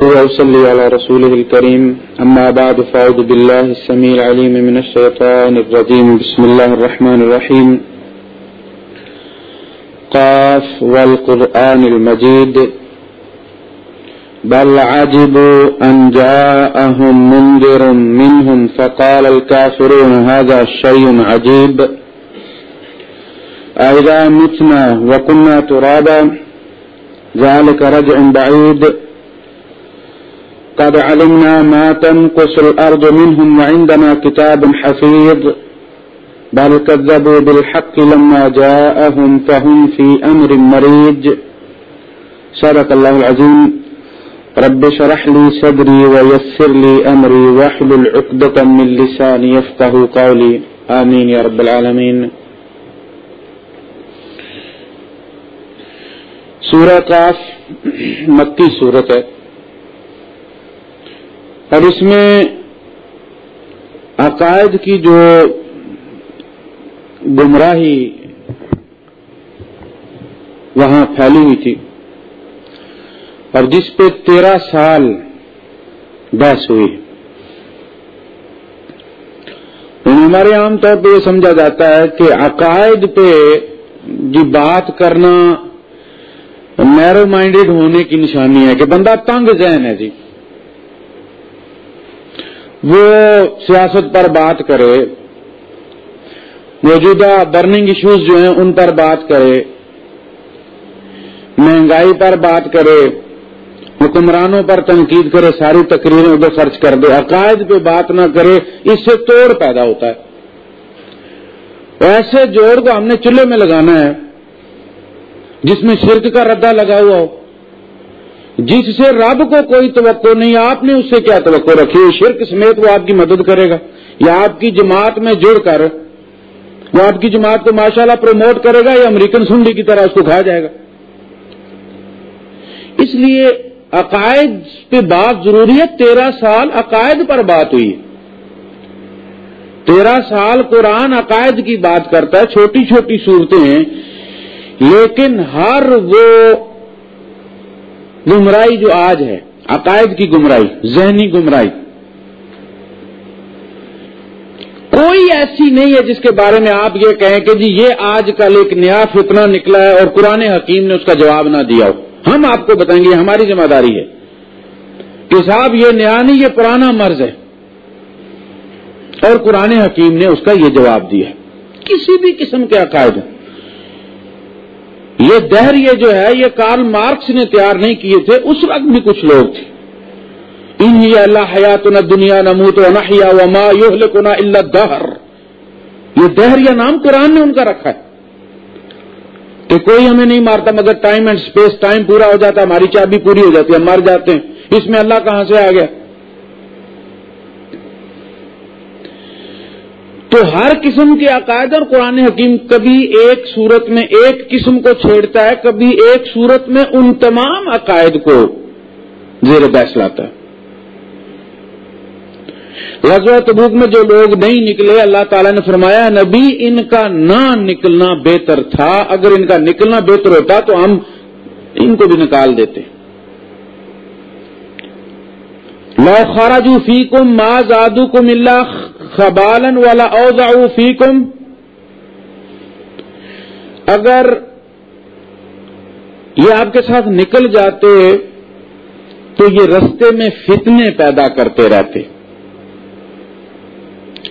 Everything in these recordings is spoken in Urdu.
وأصلي على رسوله الكريم. أما بعد، فأعوذ بالله السميع العليم من الشيطان الرجيم. بسم الله الرحمن الرحيم. قاف والقرآن المجيد. بل عجبوا أن جاءهم منذر منهم فقال الكافرون، هذا شيء عجيب. أئذا متنا وكنا ترابا، ذلك رجع بعيد. قد علمنا ما تنقص الأرض منهم وعندنا كتاب حفيظ بل كذبوا بالحق لما جاءهم فهم في أمر مريج. صدق الله العظيم. رب شرح لي صدري ويسر لي أمري واحلل عقدة من لساني يفقه قولي. آمين يا رب العالمين. سورہ کاف مکی صورت ہے. اور اس میں عقائد کی جو گمراہی وہاں پھیلی ہوئی تھی اور جس پہ تیرہ سال بحث ہوئی ہمارے عام طور پہ یہ سمجھا جاتا ہے کہ عقائد پہ جو بات کرنا نیرو مائنڈیڈ ہونے کی نشانی ہے کہ بندہ تنگ ذہن ہے جی۔ وہ سیاست پر بات کرے، موجودہ برننگ ایشوز جو ہیں ان پر بات کرے، مہنگائی پر بات کرے، حکمرانوں پر تنقید کرے، ساری تقریریں ادھر خرچ کر دے، عقائد پہ بات نہ کرے، اس سے توڑ پیدا ہوتا ہے۔ ایسے جوڑ کو ہم نے چولہے میں لگانا ہے، جس میں شرک کا ردا لگا ہوا ہو۔ جس سے رب کو کوئی توقع نہیں، آپ نے اس سے کیا توقع رکھی؟ شرک سمیت وہ آپ کی مدد کرے گا یا آپ کی جماعت میں جڑ کر وہ آپ کی جماعت کو ماشاءاللہ پروموٹ کرے گا یا امریکن سنڈی کی طرح اس کو کھا جائے گا؟ اس لیے عقائد پہ بات ضروری ہے، تیرہ سال عقائد پر بات ہوئی تیرہ سال قرآن عقائد کی بات کرتا ہے، چھوٹی چھوٹی صورتیں ہیں، لیکن ہر وہ گمراہی جو آج ہے، عقائد کی گمراہی، ذہنی گمراہی۔ کوئی ایسی نہیں ہے جس کے بارے میں آپ یہ کہیں کہ جی یہ آج کل ایک نیا فتنہ نکلا ہے اور قرآن حکیم نے اس کا جواب نہ دیا ہو۔ ہم آپ کو بتائیں گے ہماری ذمہ داری ہے۔ کہ صاحب، یہ نیا نہیں، یہ پرانا مرض ہے۔ اور قرآن حکیم نے اس کا یہ جواب دیا۔ کسی بھی قسم کے عقائد۔ ہیں یہ دہر یہ جو ہے، یہ کارل مارکس نے تیار نہیں کیے تھے، اس وقت بھی کچھ لوگ تھے۔ ان اللہ حیات نہ دنیا نہ منہ تو نہ و ما اللہ دہر یہ دہریا نام قرآن نے ان کا رکھا ہے۔ کہ کوئی ہمیں نہیں مارتا، مگر ٹائم اینڈ اسپیس ٹائم پورا ہو جاتا، ہماری چابی پوری ہو جاتی ہے ہم مر جاتے ہیں۔ اس میں اللہ کہاں سے آ گیا؟ تو ہر قسم کے عقائد اور قرآن حکیم کبھی ایک صورت میں ایک قسم کو چھیڑتا ہے، کبھی ایک صورت میں ان تمام عقائد کو زیر بحث لاتا ہے۔ غزوہ تبوک میں جو لوگ نہیں نکلے، اللہ تعالیٰ نے فرمایا، نبی ان کا نہ نکلنا بہتر تھا۔ اگر ان کا نکلنا بہتر ہوتا تو ہم ان کو بھی نکال دیتے۔ لو خارجو فی کم ما زادو کم اللہ خبالن والا اوزا فیکم۔ اگر یہ آپ کے ساتھ نکل جاتے تو یہ رستے میں فتنے پیدا کرتے رہتے۔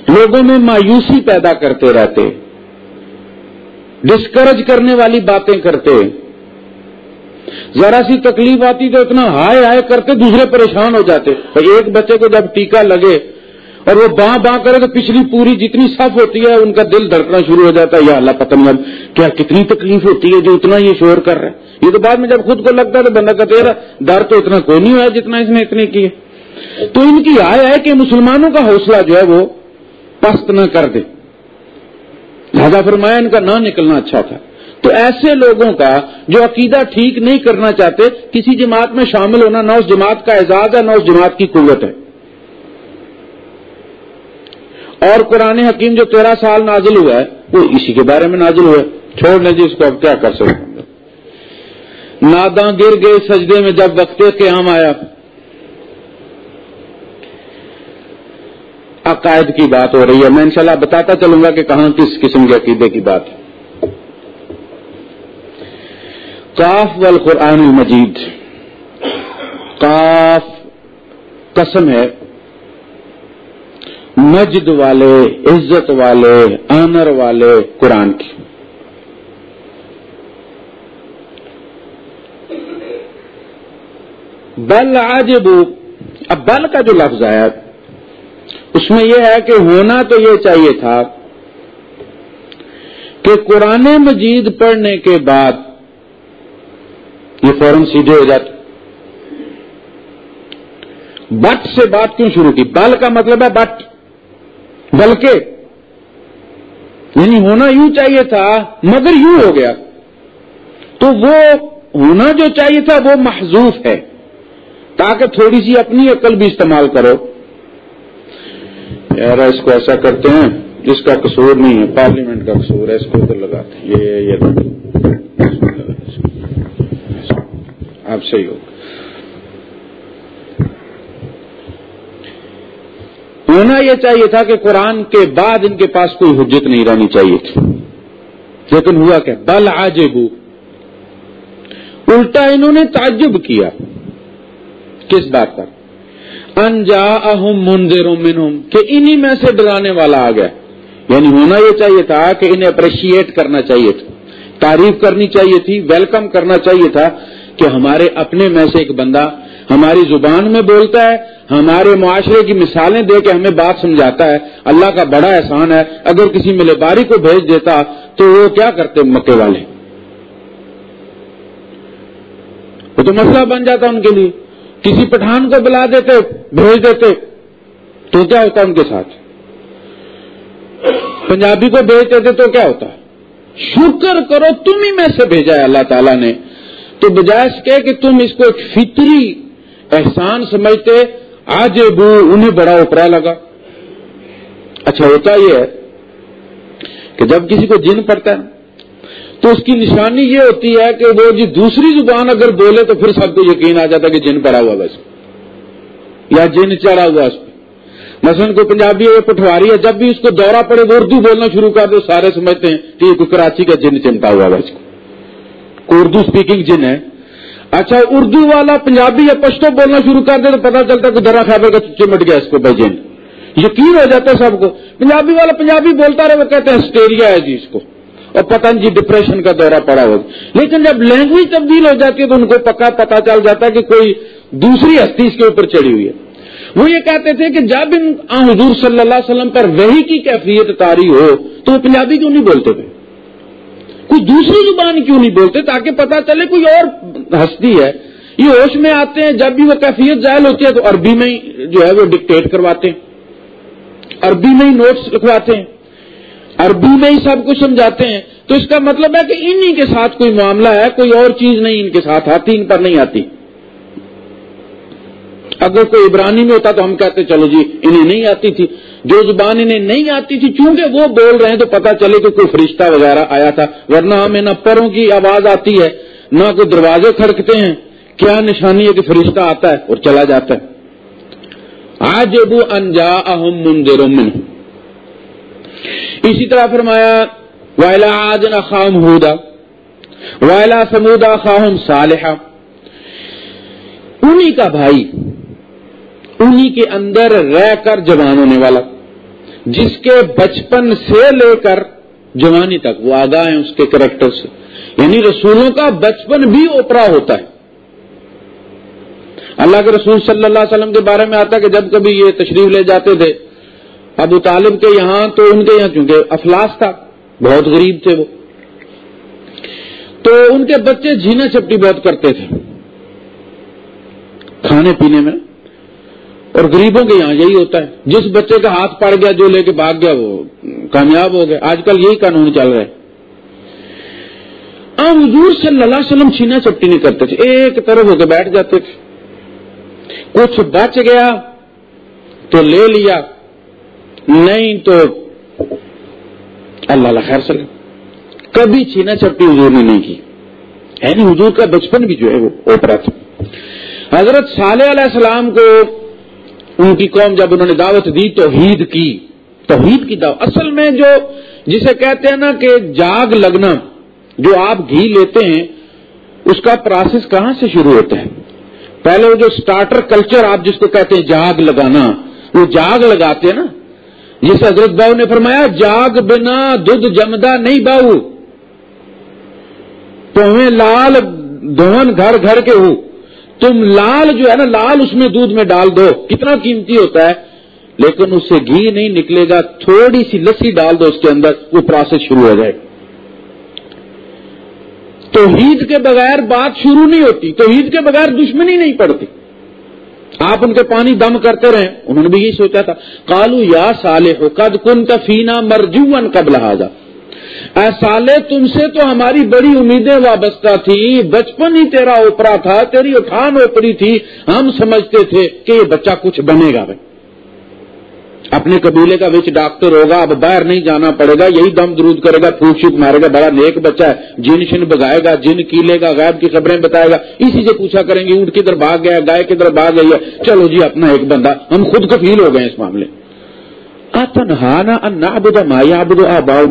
لوگوں میں مایوسی پیدا کرتے رہتے۔ ڈسکرج کرنے والی باتیں کرتے۔ ذرا سی تکلیف آتی تو اتنا ہائے ہائے کرتے دوسرے پریشان ہو جاتے۔ ایک بچے کو جب ٹیکا لگے اور وہ باں باں کرے تو پچھلی پوری جتنی صف ہوتی ہے ان کا دل دھڑکنا شروع ہو جاتا ہے، یا اللہ پتہ نہیں کیا کتنی تکلیف ہوتی ہے جو اتنا یہ شور کر رہا ہے۔ یہ تو بعد میں جب خود کو لگتا ہے تو بندہ کہتے رہا در تو اتنا کوئی نہیں ہوا جتنا اس نے اتنی کی ہے۔ تو ان کی آئے ہے کہ مسلمانوں کا حوصلہ جو ہے وہ پست نہ کر دے۔ لہذا فرمایا ان کا نہ نکلنا اچھا تھا۔ تو ایسے لوگوں کا جو عقیدہ ٹھیک نہیں کرنا چاہتے، کسی جماعت میں شامل ہونا نہ اس جماعت کا اعزاز ہے، نہ اس جماعت کی قوت ہے۔ اور قرآن حکیم جو تیرہ سال نازل ہوا ہے، وہ اسی کے بارے میں نازل ہوا ہے چھوڑنے جی اس کو اب کیا کر سکتے ناداں گر گئے سجدے میں جب وقت قیام آیا۔ عقائد کی بات ہو رہی ہے۔ میں انشاءاللہ بتاتا چلوں گا کہ کہاں کس قسم کے عقیدے کی بات ہے۔ کاف والقرآن المجید۔ کاف قسم ہے۔ مجد والے، عزت والے آنر والے قرآن کی۔ بل آج اب بل کا جو لفظ ہے اس میں یہ ہے کہ ہونا تو یہ چاہیے تھا کہ قرآن مجید پڑھنے کے بعد یہ فوراً سیدھے ہو جاتے۔ بٹ سے بات کیوں شروع کی؟ بل کا مطلب ہے بٹ۔ بلکہ یعنی ہونا یوں چاہیے تھا، مگر یوں ہو گیا۔ تو وہ ہونا جو چاہیے تھا، وہ محضوف ہے۔ تاکہ تھوڑی سی اپنی عقل بھی استعمال کرو۔ یار، اس کو ایسا کرتے ہیں جس کا قصور نہیں ہے، پارلیمنٹ کا قصور ہے، اس کو ادھر لگاتے ہیں۔ یہ یہ آپ صحیح ہو ہونا یہ چاہیے تھا کہ قرآن کے بعد ان کے پاس کوئی حجت نہیں رہنی چاہیے تھی۔ لیکن ہوا کیا بل آج الٹا انہوں نے تعجب کیا۔ کس بات پر؟ انجا اہم منظر کہ انہی میں سے ڈرانے والا آ گیا۔ یعنی ہونا یہ چاہیے تھا کہ انہیں اپریشیٹ کرنا چاہیے تھا۔ تعریف کرنی چاہیے تھی، ویلکم کرنا چاہیے تھا کہ ہمارے اپنے میں سے ایک بندہ ہماری زبان میں بولتا ہے، ہمارے معاشرے کی مثالیں دے کے ہمیں بات سمجھاتا ہے۔ اللہ کا بڑا احسان ہے، اگر کسی ملے کو بھیج دیتا تو وہ کیا کرتے مکے والے؟ وہ تو مسئلہ بن جاتا ان کے لیے۔ کسی پٹھان کو بلا دیتے، بھیج دیتے، تو کیا ہوتا ان کے ساتھ؟ پنجابی کو بھیج دیتے تو کیا ہوتا؟ شکر کرو، تم ہی میں سے بھیجا ہے اللہ تعالیٰ نے۔ تو بجائے اس کہ تم اس کو ایک فطری احسان سمجھتے، آج بو انہیں بڑا اوپرا لگا۔ اچھا ہوتا یہ ہے کہ جب کسی کو جن پڑتا ہے، تو اس کی نشانی یہ ہوتی ہے کہ وہ جی دوسری زبان اگر بولے تو پھر سب کو یقین آ جاتا ہے کہ جن پڑا ہوا بس یا جن چڑھا ہوا اس پہ۔ مثلاً کوئی پنجابی ہے پٹواری ہے، جب بھی اس کو دورہ پڑے، وہ اردو بولنا شروع کر دے، سارے سمجھتے ہیں کہ یہ کوئی کراچی کا جن چمٹا ہوا بس کو اردو اسپیکنگ جن ہے اچھا اردو والا پنجابی یا پشتو بولنا شروع کر دے تو پتا چلتا ہے کہ درا خیبر کا چمٹ گیا اس کو بھائی جن یقین ہو جاتا ہے سب کو۔ پنجابی والا پنجابی بولتا رہے، وہ کہتے ہیں اسٹیریا ہے جی اس کو۔ اور پتہ جی ڈپریشن کا دورہ پڑا ہوگا لیکن جب لینگویج تبدیل ہو جاتی ہے تو ان کو پکا پتا چل جاتا ہے کہ کوئی دوسری ہستی اس کے اوپر چڑھی ہوئی ہے۔ وہ یہ کہتے تھے کہ جب ان حضور صلی اللہ علیہ وسلم پر وہی کی کیفیت تاری ہو تو وہ پنجابی کیوں نہیں بولتے تھے؟ کوئی دوسری زبان کیوں نہیں بولتے تاکہ پتا چلے کوئی اور ہستی ہے؟ یہ ہوش میں آتے ہیں، جب بھی وہ کیفیت ظاہر ہوتی ہے تو عربی میں جو ہے وہ ڈکٹیٹ کرواتے ہیں۔ عربی میں ہی نوٹس لکھواتے ہیں۔ عربی میں ہی سب کچھ سمجھاتے ہیں۔ تو اس کا مطلب ہے کہ انہی کے ساتھ کوئی معاملہ ہے، کوئی اور چیز نہیں ان کے ساتھ آتی، ان پر نہیں آتی۔ اگر کوئی عبرانی میں ہوتا تو ہم کہتے چلو جی انہیں نہیں آتی تھی۔ جو زبان انہیں نہیں آتی تھی، چونکہ وہ بول رہے ہیں تو پتا چلے کہ کوئی فرشتہ وغیرہ آیا تھا، ورنہ ہمیں نہ پروں کی آواز آتی ہے، نہ کوئی دروازے کھڑکتے ہیں۔ کیا نشانی ہے کہ فرشتہ آتا ہے اور چلا جاتا ہے۔ آج وہ انجا اہم مندر من اسی طرح فرمایا وائلا آج خام ہودا۔ وائلا سمودا خاہم صالحہ انہی کا بھائی، انہی کے اندر رہ کر جوان ہونے والا۔ جس کے بچپن سے لے کر جوانی تک وہ آگاہ ہیں اس کے کریکٹر سے۔ یعنی رسولوں کا بچپن بھی اوپرا ہوتا ہے۔ اللہ کے رسول صلی اللہ علیہ وسلم کے بارے میں آتا کہ جب کبھی یہ تشریف لے جاتے تھے، ابو طالب کے یہاں تو ان کے یہاں چونکہ افلاس تھا، بہت غریب تھے وہ۔ تو ان کے بچے جھینا چپٹی بہت کرتے تھے۔ کھانے پینے میں اور غریبوں کے یہاں یہی ہوتا ہے۔ جس بچے کا ہاتھ پڑ گیا، جو لے کے بھاگ گیا، وہ کامیاب ہو گیا۔ آج کل یہی قانون چل رہا ہے۔ حضور صلی اللہ علیہ وسلم چھینا چپٹی نہیں کرتے تھے۔ ایک طرف ہو کے بیٹھ جاتے تھے۔ کچھ بچ گیا تو لے لیا، نہیں تو اللہ اللہ خیر سر کبھی چھینا چپٹی حضور نے نہیں کی۔ یعنی حضور کا بچپن بھی جو ہے وہ اوپرا تھا۔ حضرت صالح علیہ السلام کو ان کی قوم جب انہوں نے دعوت دی توحید کی توحید کی دعوت، اصل میں جو جسے کہتے ہیں نا کہ جاگ لگنا، جو آپ گھی لیتے ہیں، اس کا پروسیس کہاں سے شروع ہوتا ہے؟ پہلے وہ جو سٹارٹر کلچر آپ جس کو کہتے ہیں جاگ لگانا، وہ جاگ لگاتے ہیں نا۔ جس حضرت باؤ نے فرمایا، جاگ بنا دودھ جمدا نہیں باؤ۔ تو ہمیں لال دھون گھر گھر کے ہو تم لال جو ہے نا، لال اس میں دودھ میں ڈال دو۔ کتنا قیمتی ہوتا ہے۔ لیکن اس سے گھی نہیں نکلے گا، تھوڑی سی لسی ڈال دو اس کے اندر، وہ پروسیس شروع ہو جائے۔ توحید کے بغیر بات شروع نہیں ہوتی۔ توحید کے بغیر دشمنی نہیں پڑتی۔ آپ ان کے پانی دم کرتے رہے انہوں نے بھی یہی سوچا تھا۔ کالو یا سالے ہو کد کن تفینا مرجو کب لہٰذا اے سالے تم سے تو ہماری بڑی امیدیں وابستہ تھی۔ بچپن ہی تیرا اوپرا تھا، تیری اٹھان اوپری تھی۔ ہم سمجھتے تھے کہ یہ بچہ کچھ بنے گا۔ بھائی اپنے قبیلے کا وچ ڈاکٹر ہوگا، اب باہر نہیں جانا پڑے گا، یہی دم درود کرے گا پھوٹ شوٹ مارے گا۔ بڑا نیک بچہ ہے، جن شن بگائے گا، جن کیلے گا غائب کی خبریں بتائے گا۔ اسی سے پوچھا کریں گے، اونٹ کدھر بھاگ گیا، گائے کدھر بھاگ گئی ہے؟ چلو جی اپنا ایک بندہ۔ ہم خود کفیل ہو گئے اس معاملے۔ انا بدا مایا بدو آباؤ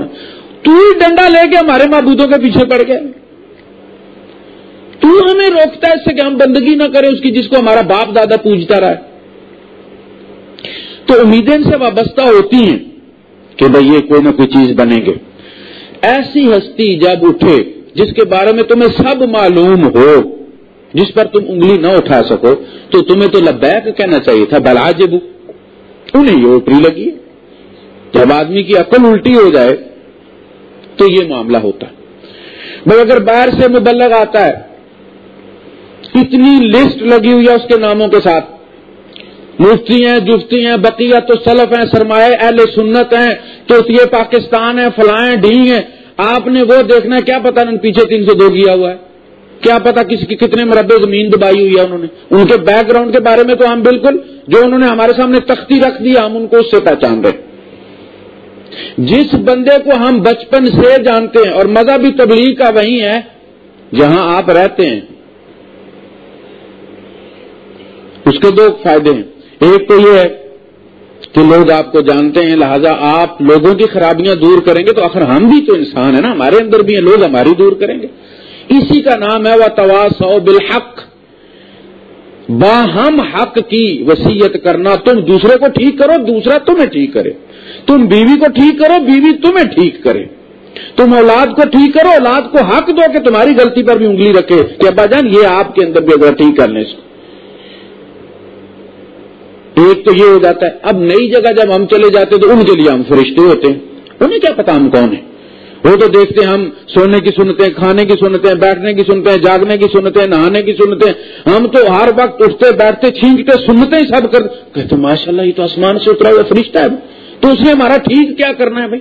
ہی ڈنڈا لے کے ہمارے معبودوں کے پیچھے پڑ گیا تو ہمیں روکتا ہے اس سے کہ ہم بندگی نہ کریں، اس کی جس کو ہمارا باپ، دادا پوجتا رہا ہے۔ تو امیدیں سے وابستہ ہوتی ہیں کہ بھائی یہ کوئی نہ کوئی چیز بنے گے۔ ایسی ہستی جب اٹھے، جس کے بارے میں تمہیں سب معلوم ہو، جس پر تم انگلی نہ اٹھا سکو، تو تمہیں تو لبیک کہنا چاہیے تھا بلا جب انہیں یہ اوپری لگی جب آدمی کی عقل الٹی ہو جائے تو یہ معاملہ ہوتا ہے۔ بھائی اگر باہر سے مبلغ آتا ہے، اتنی لسٹ لگی ہوئی ہے اس کے ناموں کے ساتھ۔ مفتی ہیں، جفتی ہیں، بقیہ تو سلف ہیں، سرمایہ، اہل سنت ہیں تو یہ پاکستان ہے فلائیں ڈھی ہیں۔ آپ نے وہ دیکھنا ہے، کیا پتا پیچھے تین سے دو کیا ہوا ہے؟ کیا پتا کسی کی کتنے مربع زمین دبائی ہوئی ہے انہوں نے؟ ان کے بیک گراؤنڈ کے بارے میں تو ہم بالکل، جو انہوں نے ہمارے سامنے تختی رکھ دیا ہم ان کو اس سے پہچان رہے جس بندے کو ہم بچپن سے جانتے ہیں، اور مذہبی بھی تبلیغ کا وہی ہے، جہاں آپ رہتے ہیں۔ اس کے دو فائدے ہیں۔ ایک تو یہ ہے کہ لوگ آپ کو جانتے ہیں، لہذا آپ لوگوں کی خرابیاں دور کریں گے تو آخر ہم بھی تو انسان ہیں نا، ہمارے اندر بھی ہیں، لوگ ہماری دور کریں گے۔ اسی کا نام ہے وہ تواس بالحق۔ باہم حق کی وسیعت کرنا، تم دوسرے کو ٹھیک کرو، دوسرا تمہیں ٹھیک کرے۔ تم بیوی کو ٹھیک کرو، بیوی تمہیں ٹھیک کرے۔ تم اولاد کو ٹھیک کرو، اولاد کو حق دو کہ تمہاری غلطی پر بھی انگلی رکھے کہ ابا جان، یہ آپ کے اندر بھی اگر ٹھیک کر لیں ایک تو یہ ہو جاتا ہے، اب نئی جگہ جب ہم چلے جاتے تو ان کے لیے ہم فرشتے ہوتے ہیں۔ انہیں کیا پتا ہم کون ہیں؟ وہ تو دیکھتے ہیں ہم سونے کی سنتے ہیں کھانے کی سنتے ہیں بیٹھنے کی سنتے ہیں جاگنے کی سنتے ہیں نہانے کی سنتے ہیں ہم تو ہر وقت اٹھتے، بیٹھتے، چھینکتے، سنتے ہی سب کر کہتے ماشاء اللہ یہ تو آسمان سے اترا ہوا فرشتہ ہے۔ تو اس نے ہمارا ٹھیک کیا کرنا ہے بھائی؟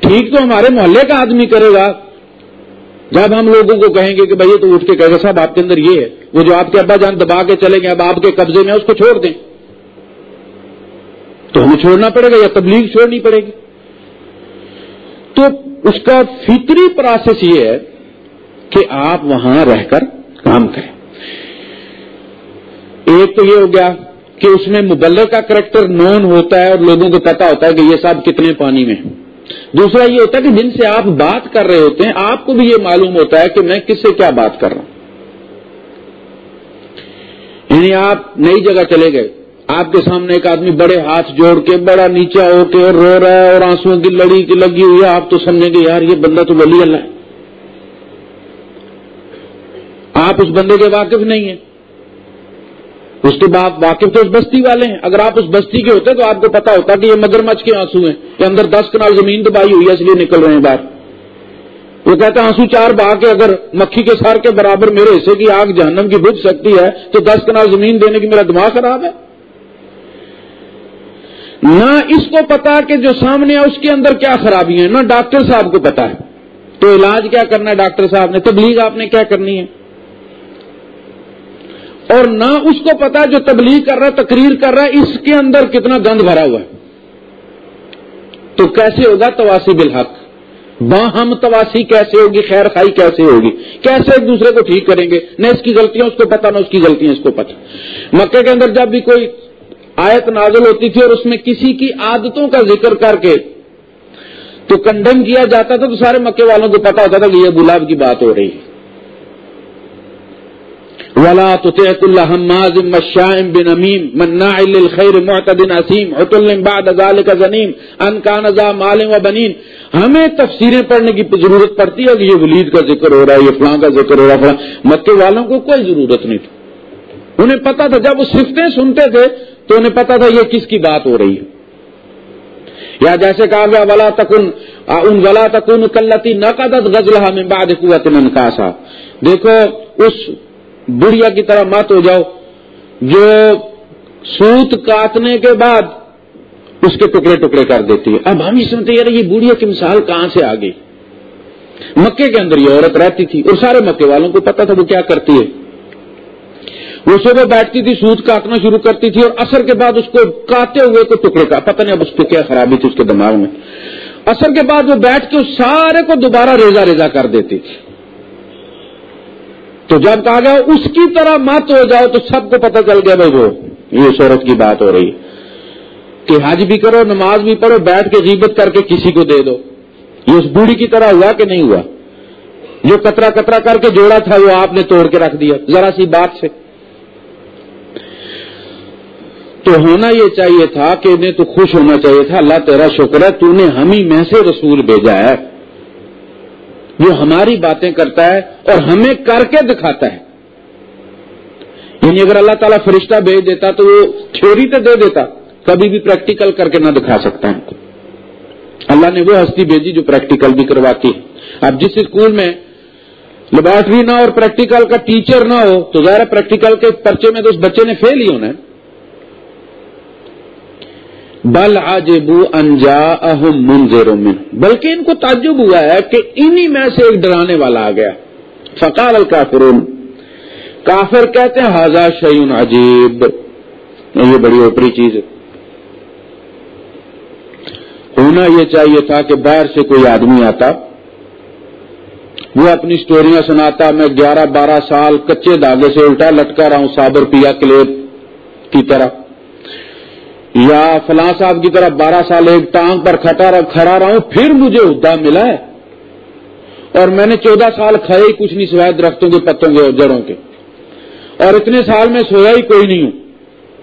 ٹھیک تو ہمارے محلے کا آدمی کرے گا۔ جب ہم لوگوں کو کہیں گے کہ بھائی تو اٹھ کے کہے گا، صاحب، آپ کے اندر یہ ہے۔ وہ جو آپ کے ابا جان دبا کے چلیں گے اب آپ کے قبضے میں اس کو چھوڑ دیں۔ تو ہمیں چھوڑنا پڑے گا یا تبلیغ چھوڑنی پڑے گی؟ تو اس کا فطری پروسیس یہ ہے کہ آپ وہاں رہ کر کام کریں۔ ایک تو یہ ہو گیا کہ اس میں مبلغ کا کریکٹر نون ہوتا ہے اور لوگوں کو پتا ہوتا ہے کہ یہ سب کتنے پانی میں دوسرا یہ ہوتا ہے کہ جن سے آپ بات کر رہے ہوتے ہیں، آپ کو بھی یہ معلوم ہوتا ہے کہ میں کس سے کیا بات کر رہا ہوں۔ یعنی آپ نئی جگہ چلے گئے۔ آپ کے سامنے ایک آدمی بڑے ہاتھ جوڑ کے، بڑا نیچا ہو کے اور رو رہا ہے اور آنسو کی لڑی کی لگی ہوئی ہے، آپ تو سمجھیں گے، یار یہ بندہ تو ولی اللہ ہے۔ آپ اس بندے کے واقف نہیں ہیں۔ اس کے بعد واقف تو اس بستی والے ہیں۔ اگر آپ اس بستی کے ہوتے تو آپ کو پتا ہوتا کہ یہ مگر مچھ کے آنسو ہیں، کہ اندر دس کنال زمین دبائی ہوئی ہے، اس لیے نکل رہے ہیں باہر۔ وہ کہتا آنسو چار با کے، اگر مکھی کے سار کے برابر میرے حصے کی آگ جہنم کی بج سکتی ہے، تو دس کنال زمین دینے کی میرا دماغ خراب ہے۔ نہ اس کو پتا کہ جو سامنے ہے اس کے اندر کیا خرابی ہیں نہ ڈاکٹر صاحب کو پتا ہے۔ تو علاج کیا کرنا ہے ڈاکٹر صاحب نے؟ تبلیغ آپ نے کیا کرنی ہے؟ اور نہ اس کو پتا جو تبلیغ کر رہا ہے، تقریر کر رہا ہے، اس کے اندر کتنا گند بھرا ہوا ہے۔ تو کیسے ہوگا تواسی بالحق؟ باہم تواسی کیسے ہوگی؟ خیر خائی کیسے ہوگی؟ کیسے ایک دوسرے کو ٹھیک کریں گے؟ نہ اس کی غلطیاں اس کو پتا، نہ اس کی غلطیاں اس کو پتا۔ مکے کے اندر جب بھی کوئی آیت نازل ہوتی تھی اور اس میں کسی کی عادتوں کا ذکر کر کے تو کنڈم کیا جاتا تھا تو سارے مکے والوں کو پتا ہوتا تھا کہ یہ گلاب کی بات ہو رہی ہے۔ ولا تطيق الله هماز مشاء بنميم مناع للخير معتد اسيم عتل بعد ذلك زنيم ان كان ذا مال وبنين۔ ہمیں تفسیریں پڑھنے کی ضرورت پڑتی ہے کہ یہ ولید کا ذکر ہو رہا ہے، یہ فلاں کا ذکر ہو رہا ہے، فلاں۔ مکے والوں کو کوئی ضرورت نہیں تھی۔ انہیں پتا تھا، جب وہ صفتیں سنتے تھے تو انہیں پتا تھا یہ کس کی بات ہو رہی ہے۔ یا جیسے کہا گیا، ولا تکن ان ولا تکن کلتی نقدت غزلہ میں بعد قوت منکاسا دیکھو، اس بڑھیا کی طرح مت ہو جاؤ۔ جو سوت کاٹنے کے بعد اس کے ٹکڑے ٹکڑے کر دیتی ہے۔ اب ہم یہ سمجھتے یار، یہ بڑھیا کی مثال کہاں سے آ گئی؟ مکے کے اندر یہ عورت رہتی تھی اور سارے مکے والوں کو پتا تھا وہ کیا کرتی ہے۔ وہ صبح بیٹھتی تھی، سوت کاٹنا شروع کرتی تھی اور اثر کے بعد اس کو کاٹتے ہوئے کو ٹکڑے کا۔ پتہ نہیں اب اس کو کیا خرابی تھی اس کے دماغ میں۔ اثر کے بعد وہ بیٹھ کے اس سارے کو دوبارہ ریزا ریزا کر دیتی۔ تھی تو جب کہا گیا اس کی طرح مت ہو جاؤ تو سب کو پتہ چل گیا بھائی وہ، یہ شہرت کی بات ہو رہی ہے۔ کہ حج بھی کرو، نماز بھی پڑھو، بیٹھ کے غیبت کر کے کسی کو دے دو۔ یہ اس بوڑھی کی طرح ہوا کہ نہیں ہوا؟ جو کترا کترا کر کے جوڑا تھا وہ آپ نے توڑ کے رکھ دیا۔ ذرا سی بات سے۔ تو ہونا یہ چاہیے تھا کہ انہیں تو خوش ہونا چاہیے تھا، اللہ تیرا شکر ہے، تو نے ہم ہی میں سے رسول بھیجا ہے۔ جو ہماری باتیں کرتا ہے اور ہمیں کر کے دکھاتا ہے۔ یعنی اگر اللہ تعالیٰ فرشتہ بھیج دیتا تو وہ تھیوری تو دے دیتا، کبھی بھی پریکٹیکل کر کے نہ دکھا سکتا ہے۔ اللہ نے وہ ہستی بھیجی جو پریکٹیکل بھی کرواتی ہے۔ اب جس اسکول میں لیبارٹری نہ اور پریکٹیکل کا ٹیچر نہ ہو، تو ظاہر پریکٹیکل کے پرچے میں تو اس بچے نے فیل ہی ہونا ہے۔ بل آجبو انجا اہم منظر بلکہ ان کو تعجب ہوا ہے کہ انہی میں سے ایک ڈرانے والا آ گیا. فقال الکافرون، کافر کہتے ہیں حاضا شعین عجیب. یہ بڑی اوپری چیز ہے۔ ہونا یہ چاہیے تھا کہ باہر سے کوئی آدمی آتا، وہ اپنی سٹوریاں سناتا، میں گیارہ بارہ سال کچے دھاگے سے الٹا لٹکا رہا ہوں، صابر پیا کلیب کی طرح یا فلاں صاحب کی طرح بارہ سال ایک ٹانگ پر کھڑا رہا ہوں، پھر مجھے عہدہ ملا ہے۔ اور میں نے چودہ سال کھائے ہی کچھ نہیں سوائے درختوں کے، پتوں کے اور جڑوں کے۔ اور اتنے سال میں سویا ہی کوئی نہیں ہوں۔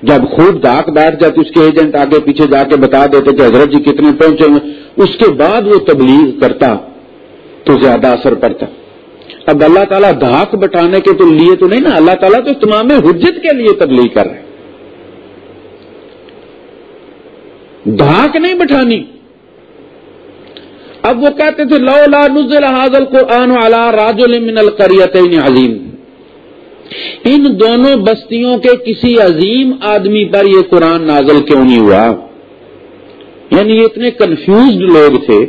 جب خوب داک بیٹھ جاتی، اس کے ایجنٹ آگے پیچھے جا کے بتا دیتے کہ حضرت جی کتنے پہنچے ہوئے۔ اس کے بعد وہ تبلیغ کرتا تو زیادہ اثر پڑتا۔ اب اللہ تعالیٰ دھاک بٹانے کے تو لیے تو نہیں نا، اللہ تعالیٰ تو تمام حجت کے لیے تبلیغ کر رہے ہیں۔ دھاک نہیں بٹھانی۔ اب وہ کہتے تھے، لو لا نزل حاضل قرآن والا راج المن القریت عظیم ان دونوں بستیوں کے کسی عظیم آدمی پر یہ قرآن نازل کیوں نہیں ہوا؟ یعنی یہ اتنے کنفیوزڈ لوگ تھے۔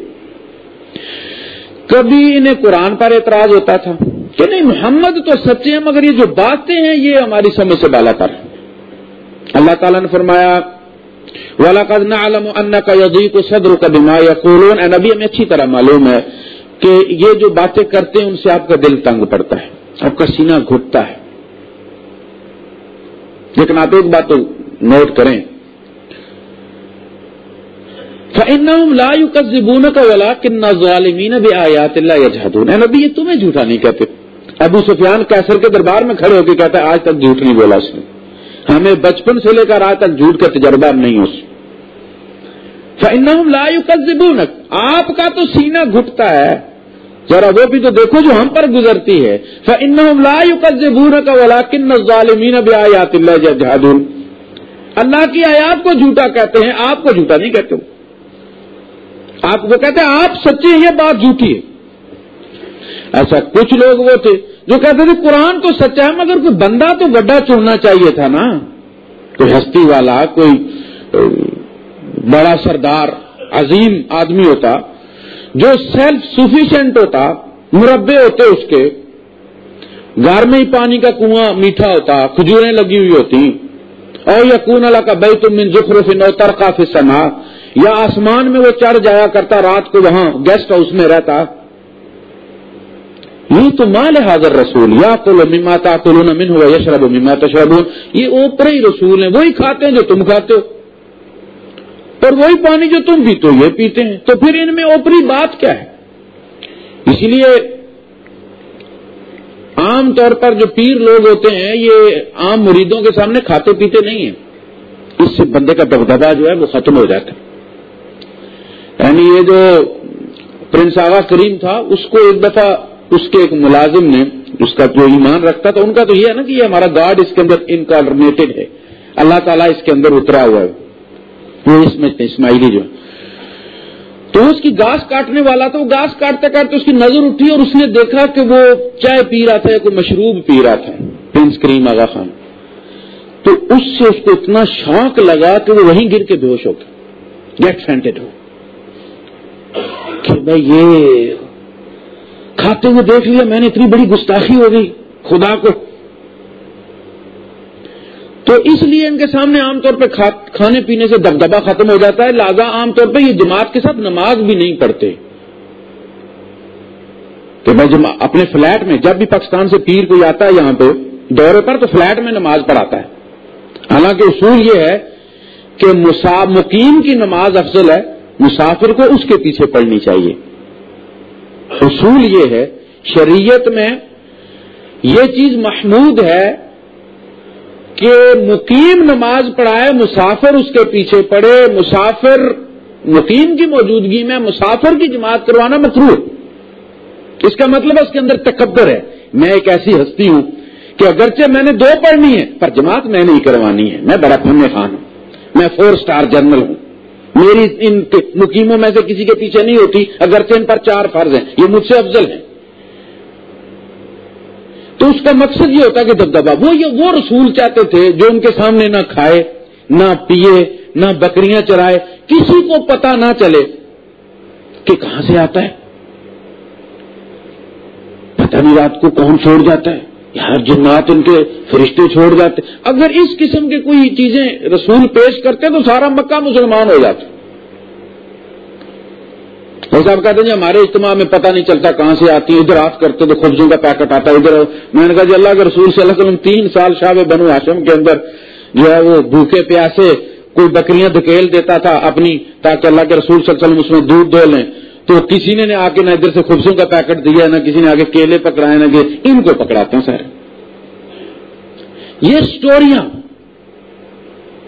کبھی انہیں قرآن پر اعتراض ہوتا تھا کہ نہیں، محمد تو سچے ہیں، مگر یہ جو باتیں ہیں، یہ ہماری سمجھ سے بالا پر۔ اللہ تعالیٰ نے فرمایا والا کا یزیق و صدر کا دما یا نبی، ہمیں اچھی طرح معلوم ہے کہ یہ جو باتیں کرتے ہیں، ان سے آپ کا دل تنگ پڑتا ہے، آپ کا سینہ گھٹتا ہے۔ لیکن آپ ایک بات تو نوٹ کریں۔ لا يكذبونك ولكن الظالمين بآيات الله يجحدون۔ اے نبی، یہ تمہیں جھوٹا نہیں کہتے۔ ابو سفیان کیسر کے دربار میں کھڑے ہو کے کہتا ہے، آج تک جھوٹ نہیں بولا اس نے۔ ہمیں بچپن سے لے کر آج تک جھوٹ کا تجربہ نہیں ہو فإنهم لا يكذبونك۔ آپ کا تو سینہ گھٹتا ہے۔ ذرا وہ بھی تو دیکھو جو ہم پر گزرتی ہے۔ فإنهم لا يكذبونك ولكن الظالمين بآيات الله يجحدون۔ اللہ کی آیات کو جھوٹا کہتے ہیں، آپ کو جھوٹا نہیں کہتے۔ ہو آپ وہ کہتے ہیں، آپ سچے یہ بات جھوٹی ہے۔ ایسا کچھ لوگ وہ تھے جو کہتے تھے قرآن تو سچا ہے، مگر کوئی بندہ تو بڑا چننا چاہیے تھا نا۔ کوئی ہستی والا، کوئی بڑا سردار، عظیم آدمی ہوتا، جو سیلف سفیشینٹ ہوتا مربے ہوتے اس کے۔ گھر میں ہی پانی کا کنواں میٹھا ہوتا، کھجوریں لگی ہوئی ہوتی۔ اور یقون اللہ کا بے تم ذخر فن ترقا فسنا یا آسمان میں وہ چڑھ جایا کرتا، رات کو وہاں گیسٹ ہاؤس میں رہتا۔ یہ تو مال حاضر رسول یا کلو مما تاکلون من ہوا یشرب مما تشربون. یہ اوپر ہی رسول ہیں، وہی کھاتے ہیں جو تم کھاتے ہو۔ اور وہی پانی جو تم پیتے ہو، یہ پیتے ہیں۔ تو پھر ان میں اوپری بات کیا ہے؟ اسی لیے عام طور پر جو پیر لوگ ہوتے ہیں، یہ عام مریدوں کے سامنے کھاتے پیتے نہیں ہیں۔ اس سے بندے کا دبدبا جو ہے، وہ ختم ہو جاتا ہے۔ یعنی یہ جو پرنس آغا کریم تھا، اس کو ایک دفعہ اس کے ایک ملازم نے اس کا جو ایمان رکھتا تھا، ان کا تو یہ ہے نا کہ یہ ہمارا گاڈ اس کے اندر انکارنیٹڈ ہے۔ اللہ تعالیٰ اس کے اندر اترا ہوا ہے۔ وہ اس میں اسماعیلی جو۔ تو اس کی گاس کاٹنے والا تھا، وہ گاس کاٹتے کاٹتے اس کی نظر اٹھی اور اس نے دیکھا کہ وہ چائے پی رہا تھا یا کوئی مشروب پی رہا تھا، پرنس کریم آغا خان۔ تو اس سے اس کو اتنا شوق لگا کہ وہ وہیں گر کے بے ہوش ہو گیا، گیٹ فینٹڈ ہو۔ کہ بھائی یہ کھاتے ہوئے دیکھ لیا، میں نے اتنی بڑی گستاخی ہو گئی خدا کو۔ تو اس لیے ان کے سامنے عام طور پہ کھانے پینے سے دبدبا ختم ہو جاتا ہے۔ لہذا عام طور پہ یہ جماعت کے ساتھ نماز بھی نہیں پڑھتے۔ کہ میں اپنے فلیٹ میں جب بھی پاکستان سے پیر کوئی آتا ہے یہاں پہ دورے پر تو فلیٹ میں نماز پڑھاتا ہے۔ حالانکہ اصول یہ ہے کہ مقیم کی نماز افضل ہے، مسافر کو اس کے پیچھے پڑھنی چاہیے۔ اصول یہ ہے، شریعت میں یہ چیز محمود ہے کہ مقیم نماز پڑھائے، مسافر اس کے پیچھے پڑے مسافر مقیم کی موجودگی میں مسافر کی جماعت کروانا مکرو اس کا مطلب اس کے اندر تکبر ہے۔ میں ایک ایسی ہستی ہوں کہ اگرچہ میں نے دو پڑھنی ہے، پر جماعت میں نہیں کروانی ہے۔ میں بڑا فن خان ہوں۔ میں فور سٹار جنرل ہوں۔ میری ان مقیموں میں سے کسی کے پیچھے نہیں ہوتی، اگرچہ ان پر چار فرض ہیں۔ یہ مجھ سے افضل ہیں۔ تو اس کا مقصد یہ ہوتا کہ دبدبا وہ یہ وہ رسول چاہتے تھے جو ان کے سامنے نہ کھائے، نہ پیے، نہ بکریاں چرائے۔ کسی کو پتا نہ چلے کہ کہاں سے آتا ہے۔ پتہ نہیں رات کو کون چھوڑ جاتا ہے۔ یار جنات ان کے فرشتے چھوڑ جاتے اگر اس قسم کی کوئی چیزیں رسول پیش کرتے تو سارا مکہ مسلمان ہو جاتا۔ صاحب کہتے ہیں جی ہمارے اجتماع میں پتہ نہیں چلتا کہاں سے آتی ادھر آف کرتے تو خبزوں کا پیکٹ آتا ہے، ادھر میں نے کہا جی اللہ کے رسول صلی اللہ علیہ وسلم تین سال شاہ بنو آشم کے اندر جو ہے وہ بھوکے پیاسے کوئی بکریاں دھکیل دیتا تھا اپنی، تاکہ اللہ کے رسول صلی اللہ علیہ وسلم اس میں دودھ دو لیں۔ تو کسی نے آ کے نہ ادھر سے خبزوں کا پیکٹ دیا، نہ کسی نے آگے کیلے پکڑائے، نہ کہ ان کو پکڑاتے ہیں سر۔ یہ سٹوریاں،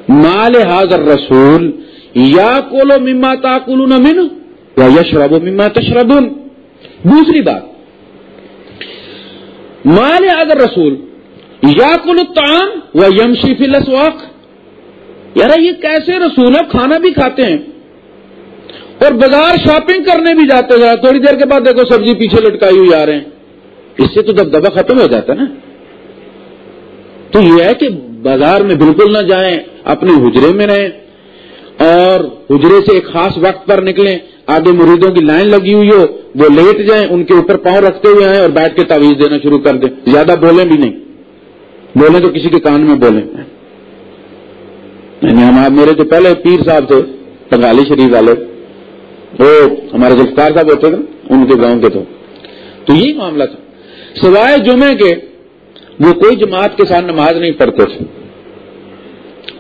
مال حاضر رسول یا کولو مما تاکلو نہ من یا یشرب مما تشربون۔ دوسری بات، مال حاضر رسول یا کلو تام و یمشی فی الاسواق۔ یار یہ کیسے رسول ہے کھانا بھی کھاتے ہیں۔ اور بازار شاپنگ کرنے بھی جاتے ہیں۔ تھوڑی دیر کے بعد دیکھو سبزی پیچھے لٹکائی ہوئی آ رہے ہیں۔ اس سے تو دب دبا ختم ہو جاتا نا۔ تو یہ ہے کہ بازار میں بالکل نہ جائیں، اپنے حجرے میں رہیں۔ اور حجرے سے ایک خاص وقت پر نکلیں۔ آگے مریدوں کی لائن لگی ہوئی ہو، وہ لیٹ جائیں، ان کے اوپر پاؤں رکھتے ہوئے آئیں اور بیٹھ کے تعویذ دینا شروع کر دیں۔ زیادہ بولیں بھی نہیں۔ بولیں تو کسی کے کان میں بولیں۔ یعنی میرے جو پہلے پیر صاحب تھے، بنگالی شریف والے۔ وہ ہمارے ذوالفقار صاحب ہوتے تھے ان کے گاؤں کے تو۔ تو یہی معاملہ تھا۔ سوائے جمعے کے، وہ کوئی جماعت کے ساتھ نماز نہیں پڑھتے تھے۔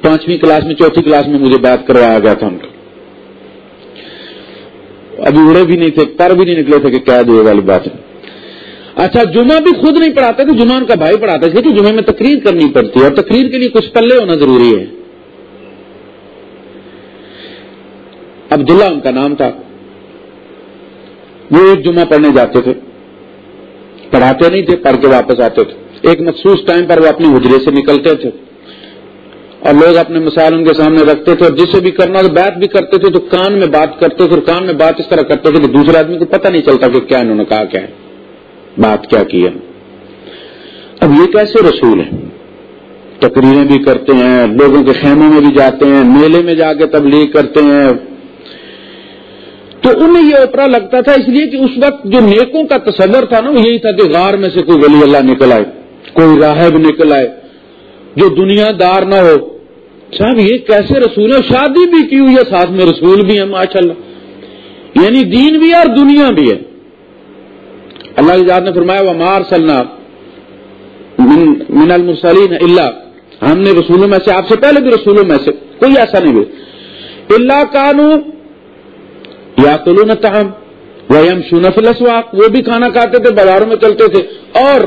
پانچویں کلاس میں، چوتھی کلاس میں مجھے بات کروایا گیا تھا ان کا۔ ابھی اڑے بھی نہیں تھے، پر بھی نہیں نکلے تھے کہ کیا دے والی بات ہے۔ اچھا جمعہ بھی خود نہیں پڑھاتے تھے، جمعہ ان کا بھائی پڑھاتا تھے کہ جمعے میں تقریر کرنی پڑتی ہے اور تقریر کے لیے کچھ پلے ہونا ضروری ہے۔ عبداللہ ان کا نام تھا۔ وہ ایک جمعہ پڑھنے جاتے تھے۔ پڑھاتے نہیں تھے، پڑھ کے واپس آتے تھے۔ ایک مخصوص ٹائم پر وہ اپنی حجرے سے نکلتے تھے۔ اور لوگ اپنے مسائل ان کے سامنے رکھتے تھے اور جسے بھی کرنا تو بات بھی کرتے تھے تو کان میں بات کرتے تھے اور کان میں بات اس طرح کرتے تھے کہ دوسرے آدمی کو پتہ نہیں چلتا کہ کیا انہوں نے کہا، کیا ہے، بات کیا کی ہے۔ اب یہ کیسے رسول ہیں؟ تقریریں بھی کرتے ہیں، لوگوں کے خیموں میں بھی جاتے ہیں، میلے میں جا کے تبلیغ کرتے ہیں تو انہیں یہ اوپرا لگتا تھا اس لیے کہ اس وقت جو نیکوں کا تصور تھا نا، وہ یہی تھا کہ غار میں سے کوئی ولی اللہ نکل آئے، کوئی راہب نکل آئے، جو دنیا دار نہ ہو۔ صاحب، یہ کیسے رسول ہے شادی بھی کی ہوئی ہے، ساتھ میں رسول بھی ہے ماشاء اللہ یعنی دین بھی ہے اور دنیا بھی ہے۔ اللہ کی ذات نے فرمایا وہ مار سلنا من المرسلین اللہ ہم نے رسولوں میں سے، آپ سے پہلے بھی رسولوں میں سے، کوئی ایسا نہیں ہوئی اللہ کانو یا کلو نتہم وہ شونف الاسواق، وہ بھی کھانا کھاتے تھے، بازاروں میں چلتے تھے۔ اور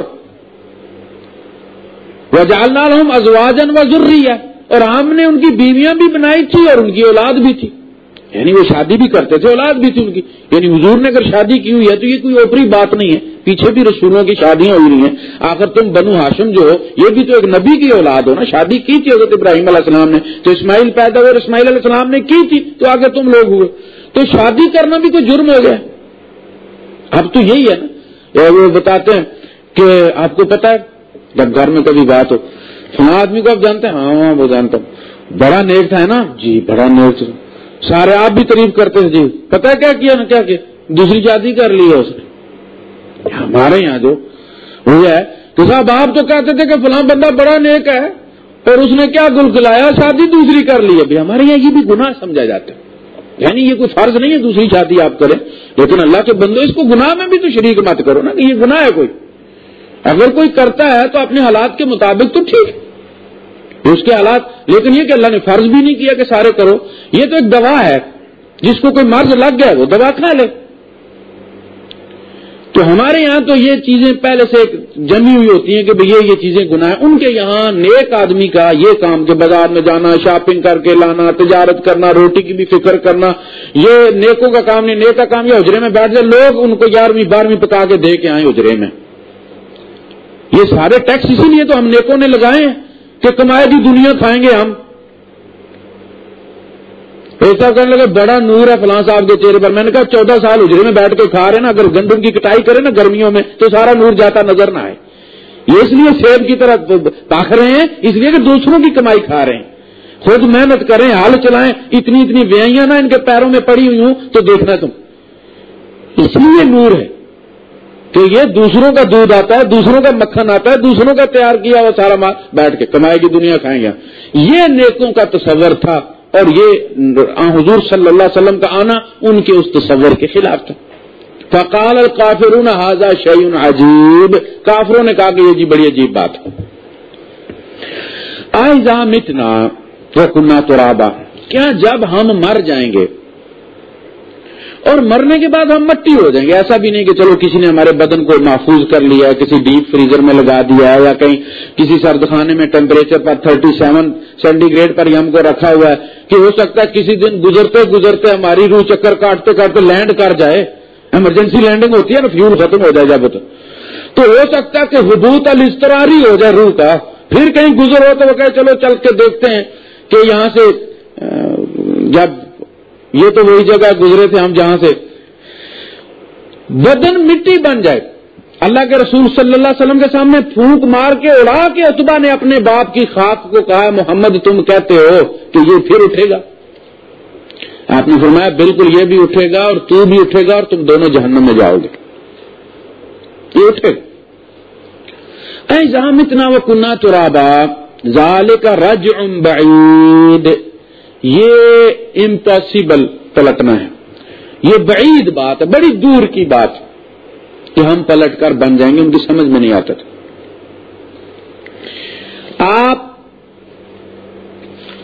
وہ جالنا ازواجن و ضروری ہے اور ہم نے ان کی بیویاں بھی بنائی تھی اور ان کی اولاد بھی تھی۔ یعنی وہ شادی بھی کرتے تھے، اولاد بھی تھی ان کی۔ یعنی حضور نے اگر شادی کی ہوئی ہے تو یہ کوئی اوپری بات نہیں ہے، پیچھے بھی رسولوں کی شادیاں ہوئی ہیں۔ آخر تم بنو ہاشم جو ہو، یہ بھی تو ایک نبی کی اولاد ہو نا۔ شادی کی تھی حضرت ابراہیم علیہ السلام نے، تو اسماعیل پیدا ہوئے اسماعیل علیہ السلام نے کی تھی، تو آگے تم لوگ ہوئے۔ تو شادی کرنا بھی کوئی جرم ہو گیا۔ اب تو یہی ہے نا۔ وہ بتاتے ہیں کہ آپ کو پتا ہے، جب گھر میں کبھی بات ہو سنا آدمی کو آپ جانتے ہیں ہاں ہاں وہ جانتا ہوں۔ بڑا نیک تھا نا؟ جی بڑا نیک تھا۔ سارے آپ بھی تعریف کرتے ہیں جی۔ پتا کیا کیا نا، کیا کہ دوسری شادی کر لی ہے اس نے۔ ہمارے یہاں جو وہ ہے کہ صاحب، آپ تو کہتے تھے کہ فلاں بندہ بڑا نیک ہے، اور اس نے کیا گل کھلایا شادی دوسری کر لی ابھی ہمارے یہاں یہ بھی گناہ سمجھا جاتا ہے یعنی یہ کوئی فرض نہیں ہے، دوسری شادی آپ کریں۔ لیکن اللہ کے بندے، اس کو گناہ میں بھی تو شریک مت کرو نا کہ یہ گناہ ہے کوئی۔ اگر کوئی کرتا ہے تو اپنے حالات کے مطابق تو ٹھیک اس کے حالات، لیکن یہ کہ اللہ نے فرض بھی نہیں کیا کہ سارے کرو، یہ تو ایک دوا ہے۔ جس کو کوئی مرض لگ گیا وہ دوا کھا لے۔ تو ہمارے یہاں تو یہ چیزیں پہلے سے جمی ہوئی ہوتی ہیں کہ یہ یہ چیزیں گناہ ہیں۔ ان کے یہاں نیک آدمی کا یہ کام کہ بازار میں جانا شاپنگ کر کے لانا، تجارت کرنا، روٹی کی بھی فکر کرنا، یہ نیکوں کا کام نہیں نیک کا کام یہ اجرے میں بیٹھ جائے۔ لوگ ان کو گیارہویں بارہویں پکا کے دے کے آئے اجرے میں۔ یہ سارے ٹیکس اسی لیے تو ہم نیکوں نے لگائے ہیں کہ کمائے کی دنیا کھائیں گے ہم۔ ایسا کہنے لگے، بڑا نور ہے فلاں صاحب کے چہرے پر۔ میں نے کہا، چودہ سال اجرے میں بیٹھ کے کھا رہے نا، اگر گندم کی کٹائی کرے نا گرمیوں میں، تو سارا نور جاتا نظر نہ آئے۔ یہ اس لیے سیب کی طرح پاک رہے ہیں، اس لیے کہ دوسروں کی کمائی کھا رہے ہیں۔ خود محنت کریں حال چلائیں، اتنی اتنی ویائیاں نا ان کے پیروں میں پڑی ہوئی ہوں، تو دیکھنا تم۔ اس لیے نور ہے کہ یہ دوسروں کا دودھ آتا ہے، دوسروں کا مکھن آتا ہے، دوسروں کا تیار کیا ہوا سارا مال، بیٹھ کے کمائے کی دنیا کھائیں گے۔ یہ نیکوں کا تصور تھا۔ اور یہ حضور صلی اللہ علیہ وسلم کا آنا ان کے اس تصور کے خلاف تھا۔ فقال القافرون حاضا شعین عجیب۔ کافروں نے کہا کہ یہ جی بڑی عجیب بات ہے۔ آئزا متنا کنہ تو کیا جب ہم مر جائیں گے اور مرنے کے بعد ہم مٹی ہو جائیں گے۔ ایسا بھی نہیں کہ چلو کسی نے ہمارے بدن کو محفوظ کر لیا ہے کسی ڈیپ فریزر میں لگا دیا ہے یا کہیں کسی سرد خانے میں ٹیمپریچر پر تھرٹی سیون سینٹی گریڈ پر ہم کو رکھا ہوا ہے کہ ہو سکتا ہے کسی دن گزرتے گزرتے ہماری روح چکر کاٹتے کاٹتے لینڈ کر جائے۔ ایمرجنسی لینڈنگ ہوتی ہے نا فیول ختم ہو جائے جب تو۔ تو ہو سکتا ہے کہ حبوت الستراری ہو جائے روح کا۔ پھر کہیں گزر ہو تو وہ کہ چلو چل کے دیکھتے ہیں کہ یہاں سے جب یہ تو وہی جگہ گزرے تھے ہم جہاں سے۔ بدن مٹی بن جائے۔ اللہ کے رسول صلی اللہ علیہ وسلم کے سامنے پھونک مار کے اڑا کے اتبا نے اپنے باپ کی خاک کو کہا، محمد، تم کہتے ہو کہ یہ پھر اٹھے گا۔ آپ نے فرمایا، بالکل، یہ بھی اٹھے گا اور تو بھی اٹھے گا اور تم دونوں جہنم میں جاؤ گے۔ یہ اٹھے۔ گا جہاں اتنا وہ کنہ چرابا ظال کا رج بعید۔ یہ امپاسبل پلٹنا ہے۔ یہ بعید بات ہے، بڑی دور کی بات کہ ہم پلٹ کر بن جائیں گے، ان کی سمجھ میں نہیں آتا تھا۔ آپ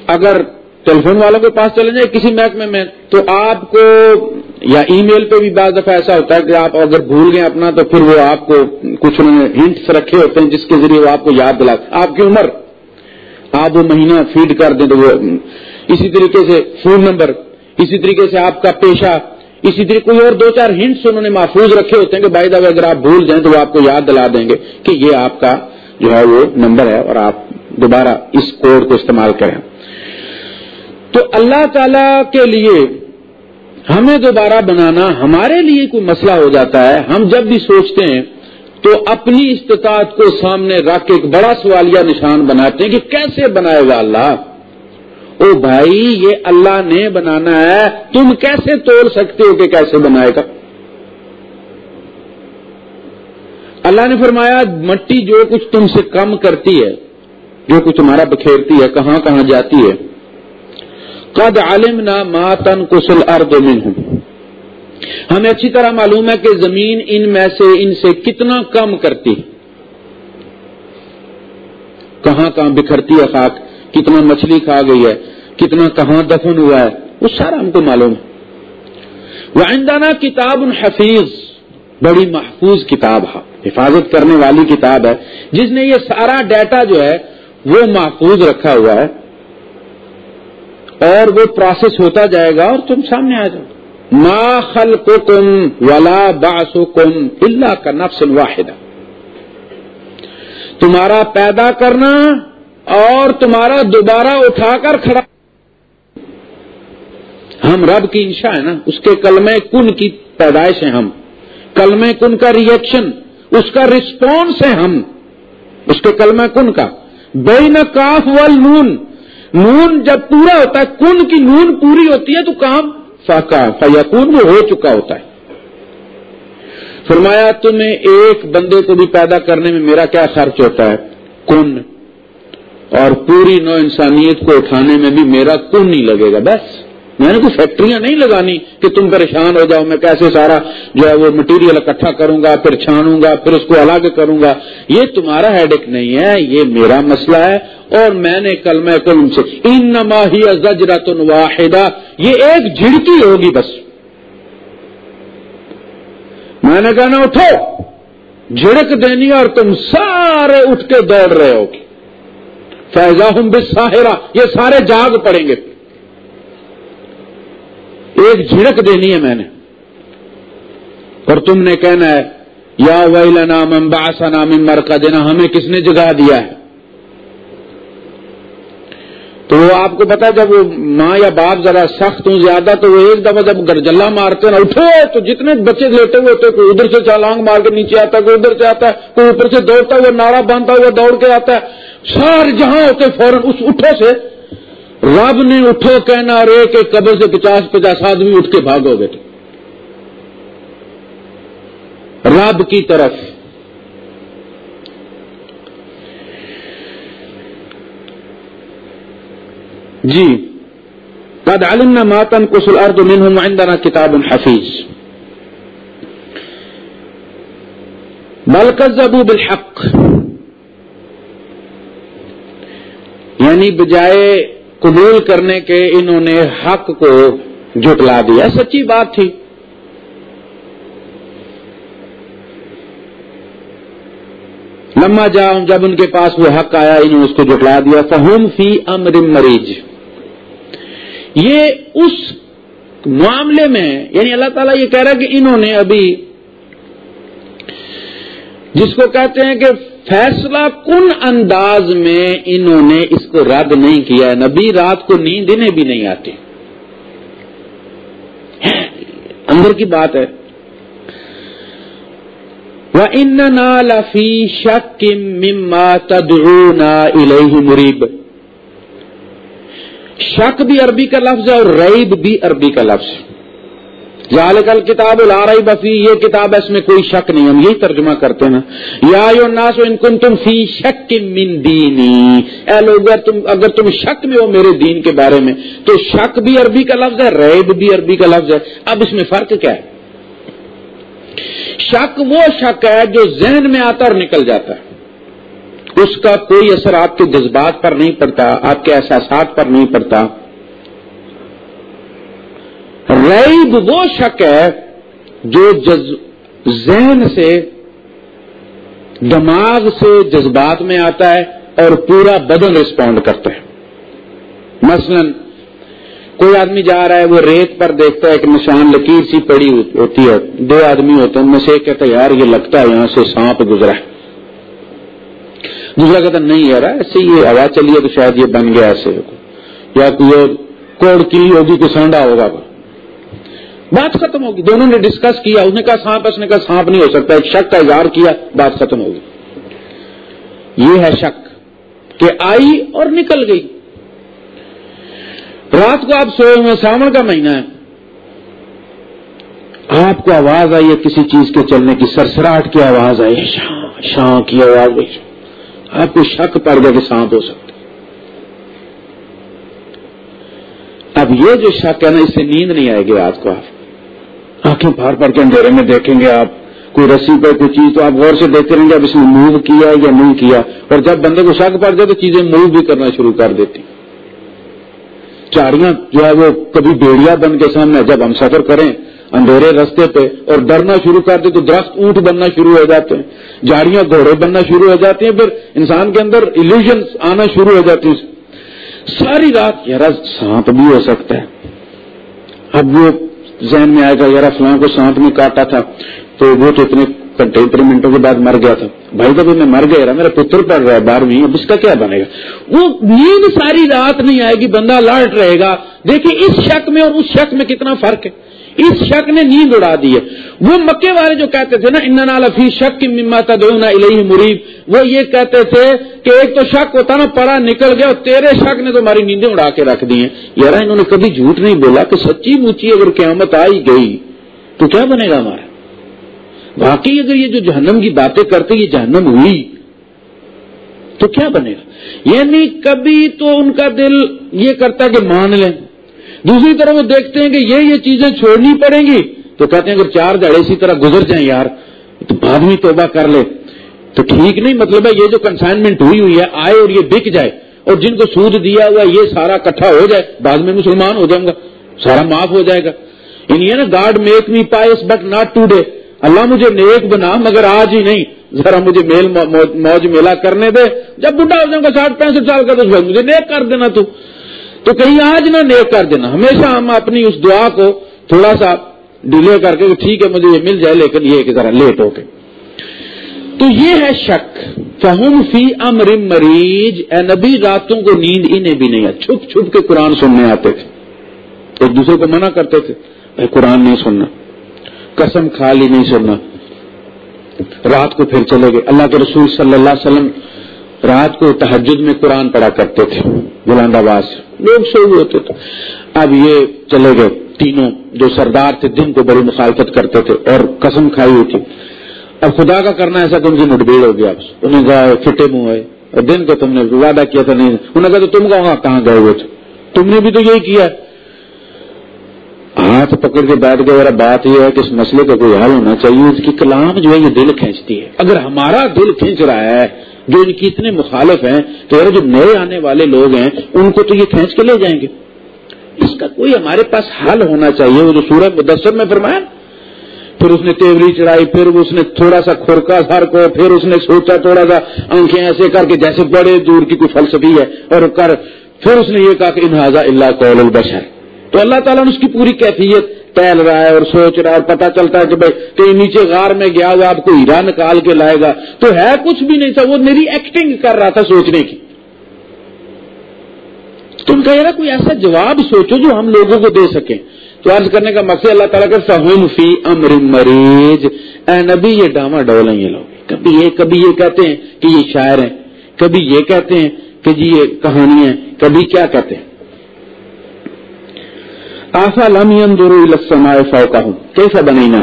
اگر ٹیلی فون والوں کے پاس چلے جائیں کسی محکمے میں، تو آپ کو یا ای میل پہ بھی بعض دفعہ ایسا ہوتا ہے کہ آپ اگر بھول گئے اپنا، تو پھر وہ آپ کو کچھ انہوں نے ہنٹس رکھے ہوتے ہیں جس کے ذریعے وہ آپ کو یاد دلا۔ آپ کی عمر، آپ وہ مہینہ فیڈ کر دیں تو وہ اسی طریقے سے فون نمبر، اسی طریقے سے آپ کا پیشہ، اسی طریقے کوئی اور دو چار ہنٹس انہوں نے محفوظ رکھے ہوتے ہیں کہ بائی دفعہ اگر آپ بھول جائیں تو وہ آپ کو یاد دلا دیں گے کہ یہ آپ کا جو ہے وہ نمبر ہے اور آپ دوبارہ اس کوڈ کو استعمال کریں۔ تو اللہ تعالی کے لیے ہمیں دوبارہ بنانا، ہمارے لیے کوئی مسئلہ ہو جاتا ہے۔ ہم جب بھی سوچتے ہیں تو اپنی استطاعت کو سامنے رکھ کے ایک بڑا سوالیہ نشان بناتے ہیں کہ کیسے بنائے گا اللہ؟ او بھائی، یہ اللہ نے بنانا ہے۔ تم کیسے توڑ سکتے ہو کہ کیسے بنائے گا؟ اللہ نے فرمایا، مٹی جو کچھ تم سے کم کرتی ہے، جو کچھ تمہارا بکھیرتی ہے، کہاں کہاں جاتی ہے۔ قد عالم نہ ماتن کسل ارد ہوں ہمیں اچھی طرح معلوم ہے کہ زمین ان میں سے ان سے کتنا کم کرتی کہاں کہاں بکھرتی ہے خاک، کتنا مچھلی کھا گئی ہے۔ کتنا کہاں دفن ہوا ہے، وہ سارا ہم کو معلوم ہے۔ وہ کتاب الحفیظ بڑی محفوظ کتاب ہے۔ حفاظت کرنے والی کتاب ہے۔ جس نے یہ سارا ڈیٹا جو ہے، وہ محفوظ رکھا ہوا ہے۔ اور وہ پروسیس ہوتا جائے گا اور تم سامنے آ جاؤ۔ ما خل کو کم ولا باسو کم اللہ کا نفس واحد تمہارا پیدا کرنا اور تمہارا دوبارہ اٹھا کر کھڑا ہم رب کی انشا ہے نا، اس کے کلمے کن کی پیدائش ہے ہم۔ کلمے کن کا ریئیکشن اس کا رسپانس ہے ہم۔ اس کے کلمہ کن کا۔ بین کاف ول نون۔ نون جب پورا ہوتا ہے، کن کی نون پوری ہوتی ہے تو کام فاقا فیقون وہ ہو چکا ہوتا ہے۔ فرمایا، تمہیں ایک بندے کو بھی پیدا کرنے میں میرا کیا خرچ ہوتا ہے؟ کن۔ اور پوری نو انسانیت کو اٹھانے میں بھی میرا کن نہیں لگے گا، بس۔ میں نے کوئی فیکٹریاں نہیں لگانی کہ تم پریشان ہو جاؤ، میں کیسے سارا جو ہے وہ مٹیریل اکٹھا کروں گا، پھر چھانوں گا، پھر اس کو الگ کروں گا۔ یہ تمہارا ہیڈ نہیں ہے، یہ میرا مسئلہ ہے۔ اور میں نے کل میں کل سے ان نماہی زجرت واحدہ۔ یہ ایک جھڑکی ہوگی بس۔ میں نے کہنا اٹھو، جھڑک دینی اور تم سارے اٹھ کے دوڑ رہے ہو فیضا ہوں بس یہ سارے جاگ پڑیں گے۔ ایک جھڑک دینی ہے میں نے۔ اور تم نے کہنا ہے، یا ویلا نام امباسا نام امر کا دینا ہمیں کس نے جگا دیا ہے؟ تو وہ آپ کو پتا جب وہ ماں یا باپ ذرا سخت ہوں، زیادہ، تو وہ ایک دفعہ جب گرجلا مارتے نا اٹھو، تو جتنے بچے لیٹے ہوئے ہوتے کوئی ادھر سے چالانگ مار کے نیچے آتا ہے، کوئی ادھر سے آتا ہے، کوئی اوپر سے دوڑتا ہوا نعرہ باندھتا ہوا دوڑ کے آتا ہے۔ سارے جہاں ہوتے فوراً، اس اٹھو سے رب نے اٹھو کہنا اور ایک ایک قبر سے پچاس پچاس آدمی اٹھ کے بھاگو گے رب کی طرف۔ جی۔ قد علمنا ما تنقص الارض منهم عندنا کتاب حفیظ بل كذبوا بالحق۔ یعنی بجائے قبول کرنے کے انہوں نے حق کو جٹلا دیا۔ سچی بات تھی۔ لما جاؤں جب ان کے پاس وہ حق آیا، انہوں نے اس کو جٹلا دیا۔ فہم فی امر مریض یہ اس معاملے میں یعنی اللہ تعالیٰ یہ کہہ رہا کہ انہوں نے ابھی جس کو کہتے ہیں کہ فیصلہ کن انداز میں انہوں نے اس کو رد نہیں کیا؟ نبی رات کو نیند انہیں بھی نہیں آتی۔ اندر کی بات ہے۔ وہ ان لفی شک مما تدعونا الیہ مریب شک بھی عربی کا لفظ ہے اور ریب بھی عربی کا لفظ ہے۔ کل کتاب العرائی بفی یہ کتاب ہے اس میں کوئی شک نہیں، ہم یہی ترجمہ کرتے ہیں یا ناس ان کن تم فی شک من دینی۔ اے لوگ، اگر تم شک میں ہو میرے دین کے بارے میں، تو شک بھی عربی کا لفظ ہے، ریب بھی عربی کا لفظ ہے۔ اب اس میں فرق کیا ہے؟ شک وہ شک ہے جو ذہن میں آتا اور نکل جاتا ہے۔ اس کا کوئی اثر آپ کے جذبات پر نہیں پڑتا، آپ کے احساسات پر نہیں پڑتا۔ ریب وہ شک ہے جو جز... ذہن سے، دماغ سے جذبات میں آتا ہے اور پورا بدن رسپونڈ کرتا ہے۔ مثلا، کوئی آدمی جا رہا ہے، وہ ریت پر دیکھتا ہے کہ نشان لکیر سی پڑی ہوتی ہے۔ دو آدمی ہوتے ہیں ان میں سے ایک کہتا ہے یار، یہ لگتا ہے یہاں سے سانپ گزرا ہے۔ دوسرا کہتا نہیں یار، ایسے یہ ہوا چلی ہے تو شاید یہ بن گیا ایسے۔ یا کوئی کوڑ کی ہوگی، کوئی سانڈا ہوگا۔ بات ختم ہوگی۔ دونوں نے ڈسکس کیا۔ اس نے کہا سانپ، اس نے کہا سانپ نہیں ہو سکتا۔ ایک شک کا اظہار کیا، بات ختم ہوگی۔ یہ ہے شک کہ آئی اور نکل گئی۔ رات کو آپ سوئے ہوئے ساون کا مہینہ ہے۔ آپ کو آواز آئی ہے کسی چیز کے چلنے کی، سرسراہٹ کی آواز آئی شاہ شاہ کی آواز آئی۔ آپ کو شک پڑ گیا کہ سانپ ہو سکتا اب یہ جو شک ہے نا، اس سے نیند نہیں آئے گی رات کو آپ۔ آنکھیں پھاڑ پھاڑ کے اندھیرے میں دیکھیں گے آپ۔ کوئی رسی پہ کوئی چیز تو آپ غور سے دیکھتے رہیں گے اب اس نے موو کیا یا نہیں کیا۔ اور جب بندے کو شک پڑ جائے تو چیزیں موو بھی کرنا شروع کر دیتی۔ چاڑیاں جو ہے وہ کبھی بیڑیا بن کے سامنے جب ہم سفر کریں اندھیرے رستے پہ اور ڈرنا شروع کر دیں تو درخت اونٹ بننا شروع ہو جاتے ہیں۔ جاڑیاں گھوڑے بننا شروع ہو جاتی ہیں، پھر انسان کے اندر ایلیوژن آنا شروع ہو جاتی ہیں۔ ساری رات یار، سانپ بھی ہو سکتا ہے۔ اب وہ ذہن میں آئے گا یار فلاں کو سانپ میں کاٹا تھا تو وہ تو اتنے گھنٹے اتنے منٹوں کے بعد مر گیا تھا۔ بھائی جب میں مر گیا میرا پتر پڑ رہا ہے بارہویں، اب اس کا کیا بنے گا؟ وہ نیند ساری رات نہیں آئے گی، بندہ الرٹ رہے گا۔ دیکھیں اس شک میں اور اس شک میں کتنا فرق ہے۔ اس شک نے نیند اڑا دی ہے۔ وہ مکے والے جو کہتے تھے نا ان فی شک کی مما دونا الہی مریب وہ یہ کہتے تھے کہ ایک تو شک ہوتا نا، پڑا نکل گیا اور تیرے شک نے تو ہماری نیندیں اڑا کے رکھ دی ہیں۔ یار انہوں نے کبھی جھوٹ نہیں بولا کہ سچی مچی اگر قیامت آئی گئی تو کیا بنے گا ہمارا؟ واقعی اگر یہ جو جہنم کی باتیں کرتے، یہ جہنم ہوئی تو کیا بنے گا؟ یعنی کبھی تو ان کا دل یہ کرتا کہ مان لیں۔ دوسری طرف وہ دیکھتے ہیں کہ یہ یہ چیزیں چھوڑنی پڑیں گی تو کہتے ہیں اگر چار دہڑے اسی طرح گزر جائیں یار، تو بعد میں توبہ کر لے۔ تو ٹھیک نہیں مطلب ہے یہ جو کنسائنمنٹ ہوئی ہوئی ہے، آئے اور یہ بک جائے۔ اور جن کو سود دیا ہوا یہ سارا کٹھا ہو جائے، بعد میں مسلمان ہو جاؤں گا، سارا معاف ہو جائے گا۔ یعنی نا God make me pious but not today Allah مجھے نیک بنا، مگر آج ہی نہیں۔ ذرا مجھے میل موج میلا کرنے دے۔ جب بڈھا ہو جاؤں گا، ساٹھ پینسٹھ سال کا تو مجھے نیک کر دینا تو۔ تو کہیں آج نہ نیک کر دینا۔ ہمیشہ ہم اپنی اس دعا کو تھوڑا سا ڈیلے کر کے ٹھیک ہے، مجھے یہ مل جائے، لیکن یہ کہ ذرا لیٹ ہو کے۔ تو یہ ہے شک۔ فہم فی امر مریض اے نبی، راتوں کو نیند انہیں بھی نہیں ہے چھپ چھپ کے قرآن سننے آتے تھے۔ ایک دوسرے کو منع کرتے تھے۔ بھائی، قرآن نہیں سننا۔ قسم کھا لی، نہیں سننا۔ رات کو پھر چلے گئے۔ اللہ کے رسول صلی اللہ علیہ وسلم رات کو تحجد میں قرآن پڑھا کرتے تھے۔ بلند آباد لوگ سو ہوتے تھے۔ اب یہ چلے گئے۔ تینوں جو سردار تھے، دن کو بڑی مخالفت کرتے تھے اور قسم کھائی ہوئی تھی۔ اب خدا کا کرنا ایسا تم سے مٹبیڑ ہو گیا۔ انہوں نے کہا فٹے منہ ہے اور دن کو تم نے وعدہ کیا تھا، نہیں۔ انہوں نے کہا تو تم کہاں گئے ہوئے تھے؟ تم نے بھی تو یہی کیا۔ ہاتھ پکڑ کے بیٹھ گئے۔ میرا بات یہ ہے کہ اس مسئلے کا کوئی حل ہونا چاہیے۔ اس کی کلام جو ہے، یہ دل کھینچتی ہے۔ اگر ہمارا دل کھینچ رہا ہے جو ان کی اتنے مخالف ہیں تو یار جو نئے آنے والے لوگ ہیں، ان کو تو یہ کھینچ کے لے جائیں گے۔ اس کا کوئی ہمارے پاس حل ہونا چاہیے، وہ جو سورج مدثر میں فرمایا۔ پھر اس نے تیوری چڑھائی، پھر اس نے تھوڑا سا کھرکا سر کو، پھر اس نے سوچا تھوڑا سا آنکھیں ایسے کر کے جیسے بڑے دور کی کوئی فلسفی ہے، اور کر۔ پھر اس نے یہ کہا کہ انہذا اللہ قول البشر۔ تو اللہ تعالیٰ نے اس کی پوری کیفیت ٹہل رہا ہے اور سوچ رہا ہے اور پتا چلتا ہے کہ بھائی کہیں نیچے غار میں گیا ہوا آپ کو ہیرا نکال کے لائے گا۔ تو ہے کچھ بھی نہیں تھا، وہ میری ایکٹنگ کر رہا تھا سوچنے کی۔ تم کہہ رہا کوئی ایسا جواب سوچو جو ہم لوگوں کو دے سکیں تو عرض کرنے کا مقصد اللہ تعالیٰ کا فہم فی امر مریض اے نبی، یہ ڈاما ڈول ہیں یہ لوگ۔ کبھی یہ کبھی یہ کہتے ہیں کہ یہ شاعر ہیں۔ کبھی یہ کہتے ہیں کہ جی یہ کہانی ہے۔ کبھی کیا کہتے ہیں؟ آسا لم فوقا ہوں کیسا بنینا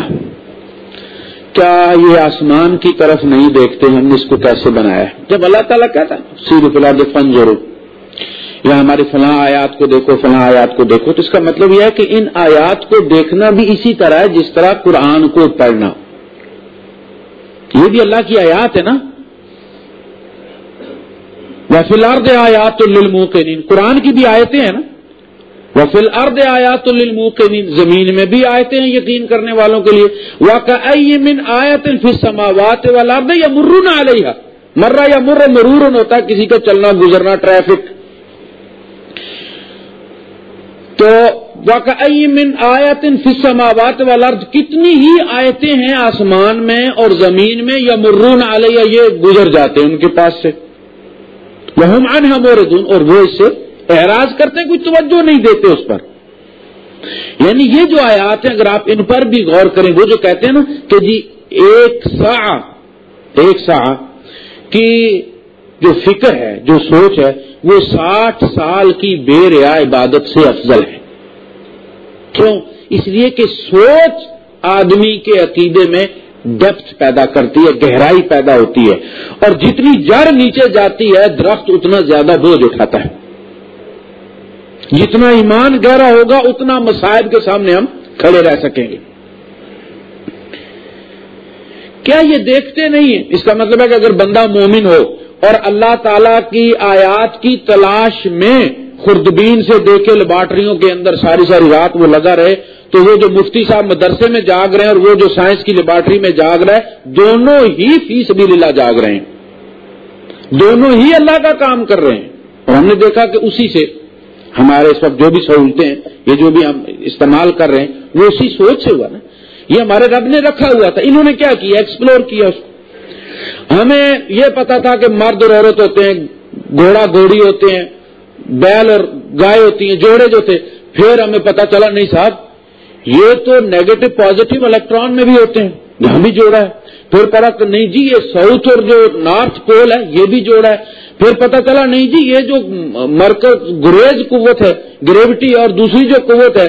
کیا یہ آسمان کی طرف نہیں دیکھتے ہم نے اس کو کیسے بنایا؟ جب اللہ تعالیٰ کہتا سیر فلاں فن یا ہماری فلاں آیات کو دیکھو، فلاں آیات کو دیکھو۔ تو اس کا مطلب یہ ہے کہ ان آیات کو دیکھنا بھی اسی طرح ہے جس طرح قرآن کو پڑھنا۔ یہ بھی اللہ کی آیات ہے نا؟ یا فی الحال آیات تو قرآن کی بھی آیتیں ہیں نا؟ وفل ارد آیات للموقنین، زمین میں بھی آیتیں ہیں یقین کرنے والوں کے لیے۔ واقعی من آیت فی السماوات والارض یا مرون علیہ مرہ یا مر مرور ہوتا ہے کسی کا چلنا، گزرنا، ٹریفک۔ تو واقعی من آیت فی السماوات والارض کتنی ہی آیتیں ہیں آسمان میں اور زمین میں یا مرون علیہ یہ گزر جاتے ہیں ان کے پاس سے۔ وہ ہم انہا موردون اور وہ اس سے اعراض کرتے ہیں، کوئی توجہ نہیں دیتے اس پر۔ یعنی یہ جو آیات ہیں، اگر آپ ان پر بھی غور کریں، وہ جو کہتے ہیں نا کہ جی ایک سا ایک سا کی جو فکر ہے، جو سوچ ہے، وہ ساٹھ سال کی بے ریا عبادت سے افضل ہے۔ کیوں؟ اس لیے کہ سوچ آدمی کے عقیدے میں ڈیپتھ پیدا کرتی ہے، گہرائی پیدا ہوتی ہے۔ اور جتنی جڑ نیچے جاتی ہے، درخت اتنا زیادہ بوجھ اٹھاتا ہے۔ جتنا ایمان گہرا ہوگا اتنا مسائل کے سامنے ہم کھڑے رہ سکیں گے۔ کیا یہ دیکھتے نہیں ہیں؟ اس کا مطلب ہے کہ اگر بندہ مومن ہو اور اللہ تعالی کی آیات کی تلاش میں خوردبین سے دیکھے لیبارٹریوں کے اندر ساری ساری رات وہ لگا رہے، تو وہ جو مفتی صاحب مدرسے میں جاگ رہے ہیں اور وہ جو سائنس کی لیبارٹری میں جاگ رہا ہے دونوں ہی فی سبھی اللہ جاگ رہے ہیں۔ دونوں ہی اللہ کا کام کر رہے ہیں۔ اور ہم نے دیکھا کہ اسی سے ہمارے اس وقت جو بھی سہولتیں ہیں یہ جو بھی ہم استعمال کر رہے ہیں، وہ اسی سوچ سے ہوا نا۔ یہ ہمارے رب نے رکھا ہوا تھا، انہوں نے کیا کیا؟ ایکسپلور کیا اس کو۔ ہمیں یہ پتا تھا کہ مرد اور عورت ہوتے ہیں، گھوڑا گھوڑی ہوتے ہیں، بیل اور گائے ہوتی ہیں، جوڑے جو تھے، پھر ہمیں پتا چلا، نہیں صاحب، یہ تو نیگیٹو پازیٹو الیکٹران میں بھی ہوتے ہیں، یہاں بھی جوڑا ہے۔ پھر پتا کہ نہیں جی یہ ساؤتھ اور جو نارتھ پول ہے، یہ بھی جوڑا ہے۔ پھر پتا چلا نہیں جی یہ جو مرکز، گریز قوت ہے، گریوٹی اور دوسری جو قوت ہے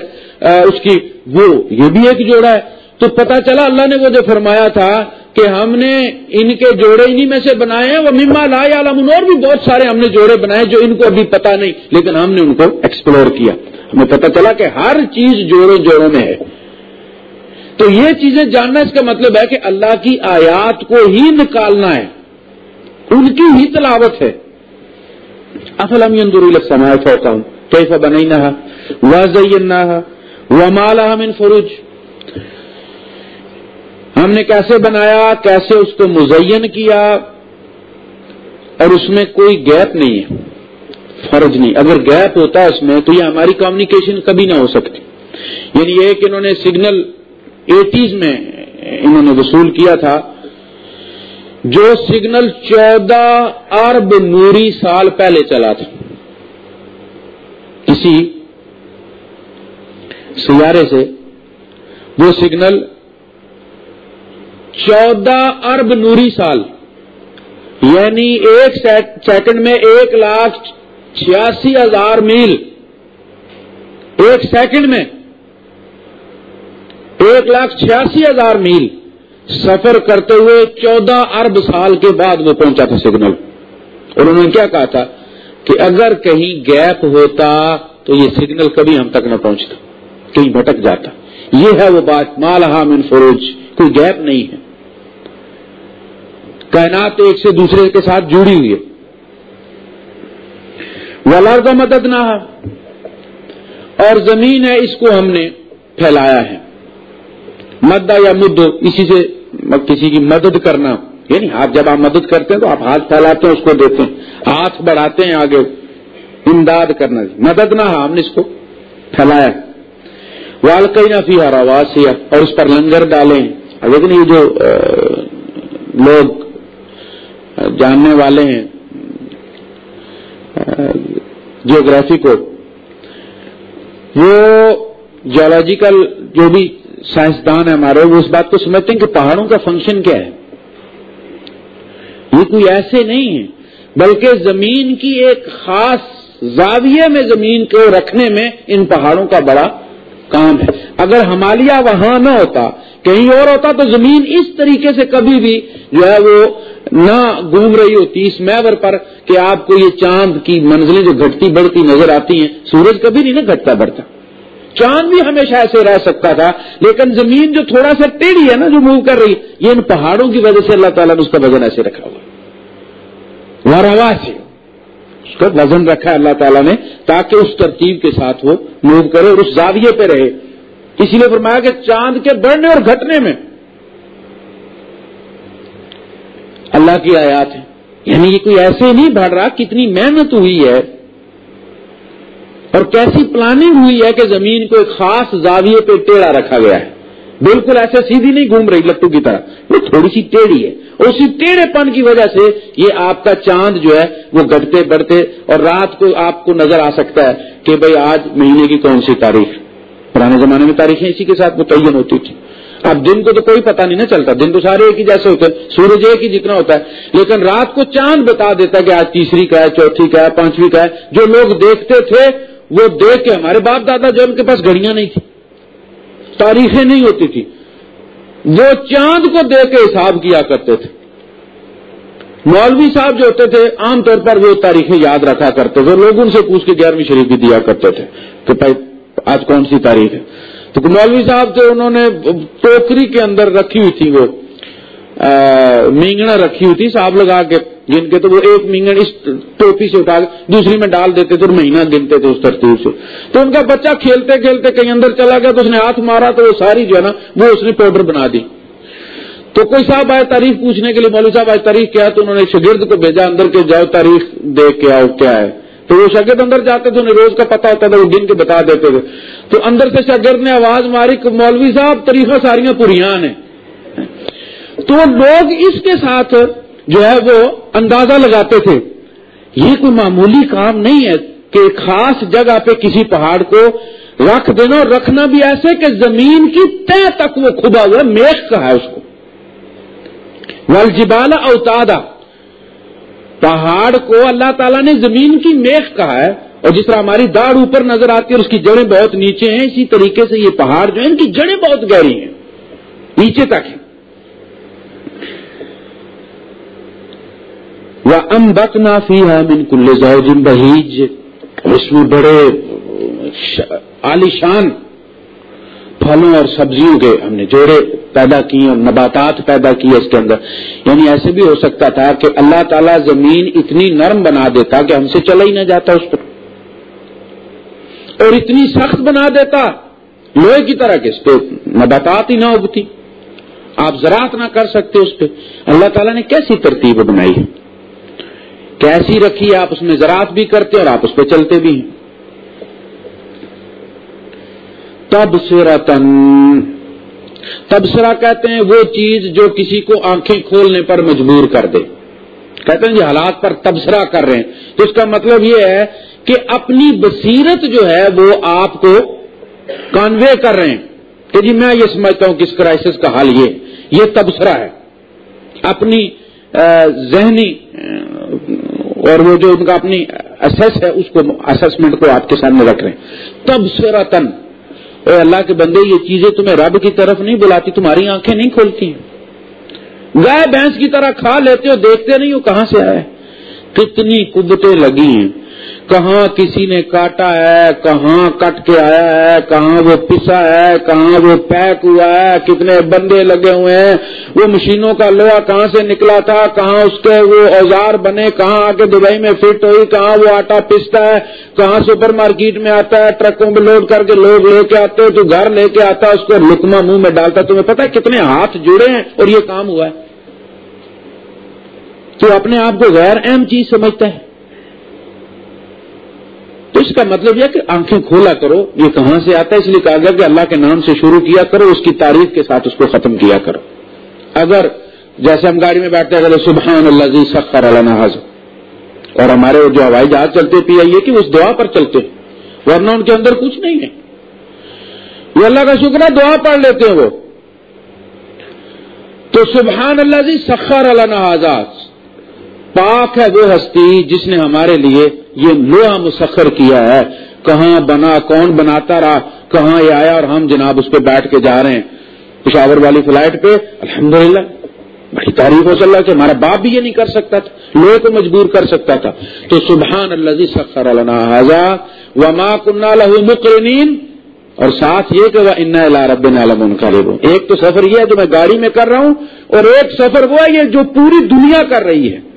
اس کی، وہ، یہ بھی ایک جوڑا ہے۔ تو پتا چلا اللہ نے وہ جو فرمایا تھا کہ ہم نے ان کے جوڑے انہی میں سے بنائے ہیں وہ مما لا عالم اور بھی بہت سارے ہم نے جوڑے بنائے جو ان کو ابھی پتا نہیں، لیکن ہم نے ان کو ایکسپلور کیا۔ ہمیں پتا چلا کہ ہر چیز جوڑوں جوڑوں میں ہے۔ تو یہ چیزیں جاننا اس کا مطلب ہے کہ اللہ کی آیات کو ہی نکالنا ہے۔ ان کی ہی تلاوت ہے۔ اصل ہم اندر سماعت ہوں کیسا بنائی نہ واضح نہ ہم ان فروج؟ ہم نے کیسے بنایا؟ کیسے اس کو مزین کیا؟ اور اس میں کوئی گیپ نہیں ہے۔ فرض نہیں۔ اگر گیپ ہوتا ہے اس میں تو یہ ہماری کمیونیکیشن کبھی نہ ہو سکتی۔ یعنی یہ کہ انہوں نے سگنل ایٹیز میں انہوں نے وصول کیا تھا، جو سگنل چودہ ارب نوری سال پہلے چلا تھا۔ کسی سیارے سے وہ سگنل چودہ ارب نوری سال یعنی ایک سیکنڈ میں ایک لاکھ چھیاسی ہزار میل، ایک سیکنڈ میں ایک لاکھ چھیاسی ہزار میل سفر کرتے ہوئے چودہ ارب سال کے بعد وہ پہنچا تھا سگنل۔ اور انہوں نے کیا کہا تھا کہ اگر کہیں گیپ ہوتا تو یہ سگنل کبھی ہم تک نہ پہنچتا، کہیں بھٹک جاتا۔ یہ ہے وہ بات مالہ من فروج، کوئی گیپ نہیں ہے۔ کائنات ایک سے دوسرے کے ساتھ جڑی ہوئی ہے۔ ولاد مدد نہ اور زمین ہے اس کو ہم نے پھیلایا ہے۔ مدہ یا مد اسی سے کسی کی مدد کرنا۔ یعنی آپ جب آپ مدد کرتے ہیں تو آپ ہاتھ پھیلاتے ہیں، اس کو دیتے ہیں۔ ہاتھ بڑھاتے ہیں آگے۔ امداد کرنا جی۔ مدد نہ ہاں، ہم نے اس کو پھیلایا۔ والکئی نہ فی ہرا اور اس پر لنگر ڈالیں۔ لیکن یہ جو لوگ جاننے والے ہیں جیوگرافی کو۔ وہ جیولوجیکل جو بھی سائنسدان ہے ہمارے، وہ اس بات کو سمجھتے ہیں کہ پہاڑوں کا فنکشن کیا ہے؟ یہ کوئی ایسے نہیں ہے، بلکہ زمین کی ایک خاص زاویے میں زمین کو رکھنے میں ان پہاڑوں کا بڑا کام ہے۔ اگر ہمالیہ وہاں نہ ہوتا، کہیں اور ہوتا، تو زمین اس طریقے سے کبھی بھی جو ہے وہ نہ گھوم رہی ہوتی، اس میور پر کہ آپ کو یہ چاند کی منزلیں جو گھٹتی بڑھتی نظر آتی ہیں، سورج کبھی نہیں نا گھٹتا بڑھتا۔ چاند بھی ہمیشہ ایسے رہ سکتا تھا، لیکن زمین جو تھوڑا سا ٹیڑھی ہے نا، جو موو کر رہی، یہ ان پہاڑوں کی وجہ سے اللہ تعالیٰ نے اس کا وزن ایسے رکھا ہوا۔ وروا سے اس کا وزن رکھا اللہ تعالیٰ نے، تاکہ اس ترتیب کے ساتھ وہ موو کرے اور اس زاویے پہ رہے۔ اسی لیے فرمایا کہ چاند کے بڑھنے اور گھٹنے میں۔ اللہ کی آیات ہے یعنی یہ کوئی ایسے نہیں بڑھ رہا، کتنی محنت ہوئی ہے۔ اور کیسی پلاننگ ہوئی ہے کہ زمین کو ایک خاص زاویے پہ ٹیڑھا رکھا گیا ہے؟ بالکل ایسے سیدھی نہیں گھوم رہی لٹو کی طرح۔ وہ تھوڑی سی ٹیڑھی ہے اور اسی ٹیڑھے پن کی وجہ سے یہ آپ کا چاند جو ہے وہ گھٹتے بڑھتے اور رات کو آپ کو نظر آ سکتا ہے کہ بھئی آج مہینے کی کون سی تاریخ پرانے زمانے میں تاریخیں اسی کے ساتھ متعین ہوتی تھی اب دن کو تو کوئی پتہ نہیں نا چلتا۔ دن تو سارے ایک ہی جیسے ہوتے ہیں۔ سورج ایک ہی جتنا ہوتا ہے۔ لیکن رات کو چاند بتا دیتا ہے کہ آج تیسری کا ہے، چوتھی کا ہے، پانچویں کا ہے۔ جو لوگ دیکھتے تھے وہ دیکھ کے ہمارے باپ دادا جو ان کے پاس گھڑیاں نہیں تھی تاریخیں نہیں ہوتی تھی وہ چاند کو دیکھ کے حساب کیا کرتے تھے۔ مولوی صاحب جو ہوتے تھے، عام طور پر وہ تاریخیں یاد رکھا کرتے تھے۔ لوگ ان سے پوچھ کے گیارہویں شریف بھی دیا کرتے تھے کہ آج کون سی تاریخ ہے؟ تو مولوی صاحب تھے انہوں نے ٹوکری کے اندر رکھی ہوئی تھی وہ مینگنا رکھی ہوئی تھی، صاحب لگا کے جن کے تو وہ ایک مینگن اس ٹوپی سے اٹھا کے دوسری میں ڈال دیتے تھے اور مہینہ گنتے تھے اس ترتیب سے۔ تو ان کا بچہ کھیلتے کھیلتے کہیں اندر چلا گیا تو اس نے ہاتھ مارا تو وہ ساری جو ہے نا وہ اس نے پاؤڈر بنا دی۔ تو کوئی صاحب آئے تاریخ پوچھنے کے لیے مولوی صاحب آئے تاریخ کیا تو انہوں نے شگرد کو بھیجا اندر کے جاؤ تاریخ دیکھ کے آؤ کیا ہے۔ تو وہ شاگرد اندر جاتے تھے، انہیں روز کا پتا ہوتا تھا، وہ گن کے بتا دیتے تھے۔ تو اندر سے شاگرد نے آواز ماری کہ مولوی صاحب، طریقہ ساریاں پریان ہیں تو لوگ اس کے ساتھ جو ہے وہ اندازہ لگاتے تھے۔ یہ کوئی معمولی کام نہیں ہے کہ خاص جگہ پہ کسی پہاڑ کو رکھ دینا اور رکھنا بھی ایسے کہ زمین کی تہ تک وہ کھدا ہوا میخ کا ہے اس کو۔ ولجبالا اوتادا پہاڑ کو اللہ تعالیٰ نے زمین کی میخ کہا ہے اور جس طرح ہماری داڑھ اوپر نظر آتی ہے اور اس کی جڑیں بہت نیچے ہیں، اسی طریقے سے یہ پہاڑ جو ہیں، ان کی جڑیں بہت گہری ہیں، نیچے تک ہیں۔ وہ ام بک نافی ہے کل زوجن بہیج اس میں بڑے عالیشان پھلوں اور سبزیوں کے ہم نے جوڑے پیدا کیے اور نباتات پیدا کیے اس کے اندر۔ یعنی ایسے بھی ہو سکتا تھا کہ اللہ تعالیٰ زمین اتنی نرم بنا دیتا کہ ہم سے چلا ہی نہ جاتا اس پر۔ اور اتنی سخت بنا دیتا، لوہے کی طرح کے اس پہ نباتات ہی نہ اگتی آپ زراعت نہ کر سکتے اس پہ۔ اللہ تعالیٰ نے کیسی ترتیب بنائی؟ ہے کیسی رکھی آپ اس میں زراعت بھی کرتے اور آپ اس پہ چلتے بھی ہیں۔ تب سرتن تبصرہ کہتے ہیں وہ چیز جو کسی کو آنکھیں کھولنے پر مجبور کر دے۔ کہتے ہیں جی حالات پر تبصرہ کر رہے ہیں۔ تو اس کا مطلب یہ ہے کہ اپنی بصیرت جو ہے وہ آپ کو کانوے کر رہے ہیں۔ کہ جی میں یہ سمجھتا ہوں کہ اس کرائسس کا حل یہ یہ تبصرہ ہے۔ اپنی ذہنی اور وہ جو ان کا اپنی اسس ہے، اس کو اسسمنٹ کو آپ کے سامنے رکھ رہے ہیں۔ تب تن اے اللہ کے بندے، یہ چیزیں تمہیں رب کی طرف نہیں بلاتی، تمہاری آنکھیں نہیں کھولتی گائے، بھینس کی طرح کھا لیتے ہو، دیکھتے نہیں ہو کہاں سے آئے۔ کتنی قدتیں لگی ہیں۔ کہاں کسی نے کاٹا ہے، کہاں کٹ کے آیا ہے، کہاں وہ پسا ہے، کہاں وہ پیک ہوا ہے، کتنے بندے لگے ہوئے ہیں، وہ مشینوں کا لوہا کہاں سے نکلا تھا، کہاں اس کے وہ اوزار بنے، کہاں آ کے دبئی میں فٹ ہوئی، کہاں وہ آٹا پستا ہے، کہاں سپر مارکیٹ میں آتا ہے، ٹرکوں میں لوڈ کر کے لوگ لے کے آتے تو گھر لے کے آتا، اس کو لکما منہ میں ڈالتا، تمہیں پتا ہے کتنے ہاتھ جڑے ہیں اور یہ کام ہوا ہے۔ تو اپنے آپ کو غیر اہم چیز سمجھتا ہے۔ تو اس کا مطلب یہ کہ آنکھیں کھولا کرو، یہ کہاں سے آتا ہے؟ اس لیے کہا گیا کہ اللہ کے نام سے شروع کیا کرو، اس کی تعریف کے ساتھ اس کو ختم کیا کرو۔ اگر جیسے ہم گاڑی میں بیٹھتے اگر سبحان اللہ جی سخر اللہ اور ہمارے جو ہوائی جہاز چلتے پی آئیے کہ اس دعا پر چلتے ورنہ ان کے اندر کچھ نہیں ہے۔ وہ اللہ کا شکر ہے، دعا پڑھ لیتے ہیں وہ۔ تو سبحان اللہ جی سخر اللہ پاک ہے وہ ہستی جس نے ہمارے لیے یہ لوہا مسخر کیا ہے۔ کہاں بنا، کون بناتا رہا؟ کہاں یہ آیا اور ہم جناب اس پہ بیٹھ کے جا رہے ہیں؟ پشاور والی فلائٹ پہ الحمدللہ، بڑی تعریف ہو چل رہا کہ ہمارا باپ بھی یہ نہیں کر سکتا تھا لوہے کو مجبور کر سکتا تھا۔ تو سبحان اللہ جی سخر اللہ وما کنہ لہو مقرنین۔ اور ساتھ یہ کہ وہ ان رب عالم ان کا ایک تو سفر یہ ہے جو میں گاڑی میں کر رہا ہوں، اور ایک سفر وہ ہے یہ جو پوری دنیا کر رہی ہے۔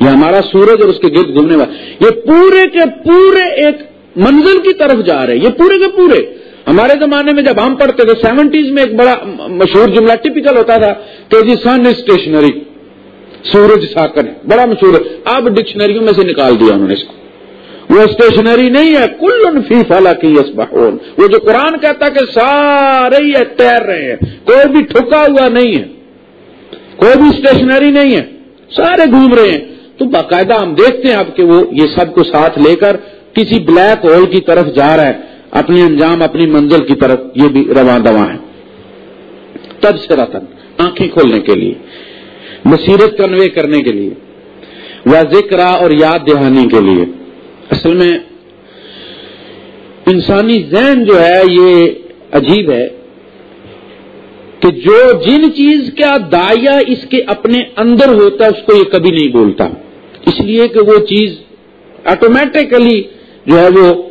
یہ ہمارا سورج اور اس کے گرد گھومنے والا یہ پورے کے پورے ایک منزل کی طرف جا رہے یہ پورے کے پورے۔ ہمارے زمانے میں جب ہم پڑھتے تھے، سیونٹیز میں ایک بڑا مشہور جملہ ٹپیکل ہوتا تھا کہ جی سن اسٹیشنری سورج ساکن بڑا مشہور ہے۔ اب ڈکشنریوں میں سے نکال دیا انہوں نے اس کو۔ وہ اسٹیشنری نہیں ہے کل فی فلا کی وہ جو قرآن کہتا کہ سارے ہی تیر رہے ہیں، کوئی بھی ٹھکا ہوا نہیں ہے۔ کوئی بھی اسٹیشنری نہیں ہے، سارے گھوم رہے ہیں۔ تو باقاعدہ ہم دیکھتے ہیں اب کہ وہ یہ سب کو ساتھ لے کر کسی بلیک ہول کی طرف جا رہا ہے، اپنی انجام، اپنی منزل کی طرف یہ بھی رواں دواں ہے۔ تب سے رتن آنکھیں کھولنے کے لیے مصیرت کنوے کرنے کے لیے وہ ذکر اور یاد دہانی کے لیے۔ اصل میں انسانی ذہن جو ہے، یہ عجیب ہے۔ کہ جو جن چیز کا دائیا اس کے اپنے اندر ہوتا ہے، اس کو یہ کبھی نہیں بولتا۔ اس لیے کہ وہ چیز آٹومیٹکلی جو ہے وہ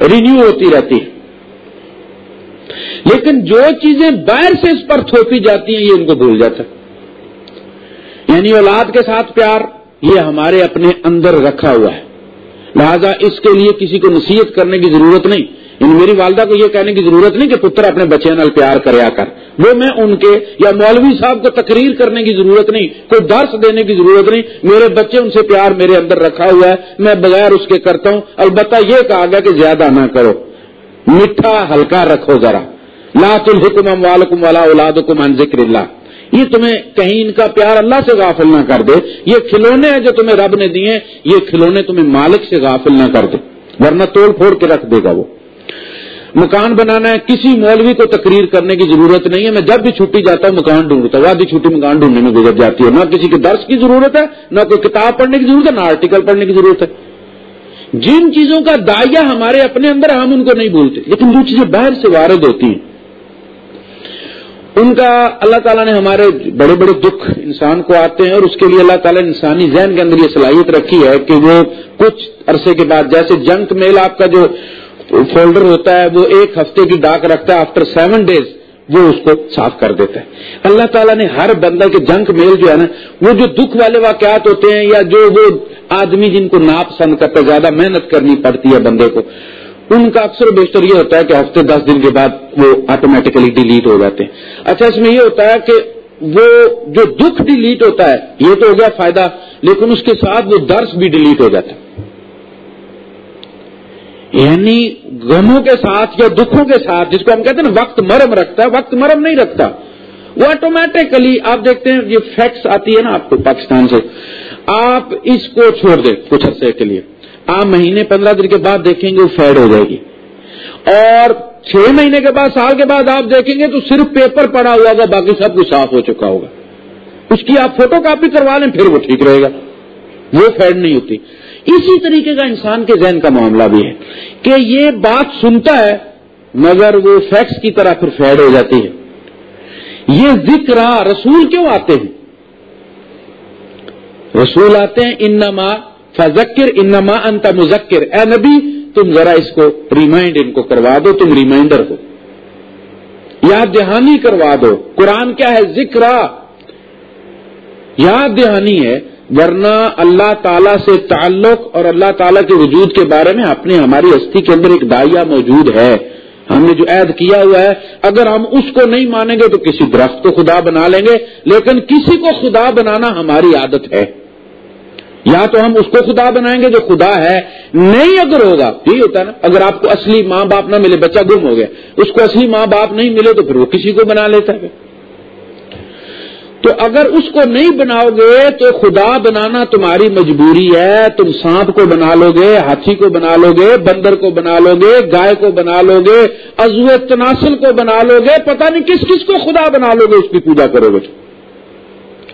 رینیو ہوتی رہتی ہے۔ لیکن جو چیزیں باہر سے اس پر تھوپی جاتی ہیں، یہ ان کو بھول جاتا ہے۔ یعنی اولاد کے ساتھ پیار، یہ ہمارے اپنے اندر رکھا ہوا ہے۔ لہذا اس کے لیے کسی کو نصیحت کرنے کی ضرورت نہیں۔ یعنی میری والدہ کو یہ کہنے کی ضرورت نہیں کہ پتر اپنے بچے نال پیار کریا کر۔ وہ میں ان کے یا مولوی صاحب کو تقریر کرنے کی ضرورت نہیں، کوئی درس دینے کی ضرورت نہیں۔ میرے بچے ان سے پیار میرے اندر رکھا ہوا ہے، میں بغیر اس کے کرتا ہوں۔ البتہ یہ کہا گیا کہ زیادہ نہ کرو۔ میٹھا ہلکا رکھو ذرا۔ لاط الحکم والم والا اولاد عن ذکر اللہ۔ یہ تمہیں کہیں ان کا پیار اللہ سے غافل نہ کر دے۔ یہ کھلونے ہیں جو تمہیں رب نے دیے یہ کھلونے تمہیں مالک سے غافل نہ کر دے۔ ورنہ توڑ پھوڑ کے رکھ دے گا وہ۔ مکان بنانا ہے، کسی مولوی کو تقریر کرنے کی ضرورت نہیں ہے، میں جب بھی چھٹی جاتا ہوں مکان ڈھونڈتا ہوں، آدھی چھٹی مکان ڈھونڈنے میں گزر جاتی ہے نہ کسی کے درس کی ضرورت ہے، نہ کوئی کتاب پڑھنے کی ضرورت ہے، نہ آرٹیکل پڑھنے کی ضرورت ہے۔ جن چیزوں کا دائیا ہمارے اپنے اندر، ہم ان کو نہیں بولتے لیکن جو چیزیں باہر سے وارد ہوتی ہیں، ان کا اللہ تعالیٰ نے ہمارے بڑے بڑے دکھ انسان کو آتے ہیں، اور اس کے لیے اللہ تعالیٰ نے انسانی ذہن کے اندر یہ صلاحیت رکھی ہے کہ وہ کچھ عرصے کے بعد، جیسے جنک میل آپ کا جو فولڈر ہوتا ہے، وہ ایک ہفتے کی ڈاک رکھتا ہے آفٹر سیون ڈیز وہ اس کو صاف کر دیتا ہے۔ اللہ تعالیٰ نے ہر بندہ کے جنک میل جو ہے نا، وہ جو دکھ والے واقعات ہوتے ہیں یا جو وہ آدمی جن کو ناپسند کرتا ہے زیادہ محنت کرنی پڑتی ہے بندے کو، ان کا اکثر بیشتر یہ ہوتا ہے کہ ہفتے دس دن کے بعد وہ آٹومیٹکلی ڈیلیٹ ہو جاتے ہیں۔ اچھا اس میں یہ ہوتا ہے کہ وہ جو دکھ ڈیلیٹ ہوتا ہے، یہ تو ہو گیا فائدہ، لیکن اس کے ساتھ وہ درس بھی ڈیلیٹ ہو جاتا ہے۔ یعنی غموں کے ساتھ یا دکھوں کے ساتھ، جس کو ہم کہتے ہیں نا، وقت مرم رکھتا ہے، وقت مرم نہیں رکھتا۔ وہ آٹومیٹکلی آپ دیکھتے ہیں، یہ فیکٹس آتی ہے نا آپ کو پاکستان سے۔ آپ اس کو چھوڑ دیں کچھ عرصے کے لیے۔ آپ مہینے پندرہ دن کے بعد دیکھیں گے وہ فیڈ ہو جائے گی۔ اور چھ مہینے کے بعد، سال کے بعد آپ دیکھیں گے تو صرف پیپر پڑا ہوا ہوگا، باقی سب کچھ صاف ہو چکا ہوگا۔ اس کی آپ فوٹو کاپی کروا لیں، پھر وہ ٹھیک رہے گا۔ وہ فیڈ نہیں ہوتی۔ اسی طریقے کا انسان کے ذہن کا معاملہ بھی ہے کہ یہ بات سنتا ہے، مگر وہ فیکس کی طرح پھر فیڈ ہو جاتی ہے۔ یہ ذکر رسول کیوں آتے ہیں؟ رسول آتے ہیں، انما فذکر، انما انت مذکر۔ اے نبی، تم ذرا اس کو ریمائنڈ ان کو کروا دو، تم ریمائنڈر ہو یاد دہانی کروا دو۔ قرآن کیا ہے؟ ذکر۔ یاد دہانی ہے ورنہ اللہ تعالیٰ سے تعلق اور اللہ تعالیٰ کے وجود کے بارے میں اپنے ہماری ہستی کے اندر ایک دائیا موجود ہے۔ ہم نے جو عید کیا ہوا ہے، اگر ہم اس کو نہیں مانیں گے تو کسی درخت کو خدا بنا لیں گے، لیکن کسی کو خدا بنانا ہماری عادت ہے۔ یا تو ہم اس کو خدا بنائیں گے جو خدا ہے۔ نہیں اگر ہوگا، یہی ہوتا ہے نا، اگر آپ کو اصلی ماں باپ نہ ملے، بچہ گم ہو گیا، اس کو اصلی ماں باپ نہیں ملے تو پھر وہ کسی کو بنا لیتا ہے۔ تو اگر اس کو نہیں بناؤ گے تو خدا بنانا تمہاری مجبوری ہے۔ تم سانپ کو بنا لو گے، ہاتھی کو بنا لو گے، بندر کو بنا لو گے، گائے کو بنا لو گے ازو تناسل کو بنا لو گے، پتہ نہیں کس کس کو خدا بنا لو گے اس کی پوجا کرو گے۔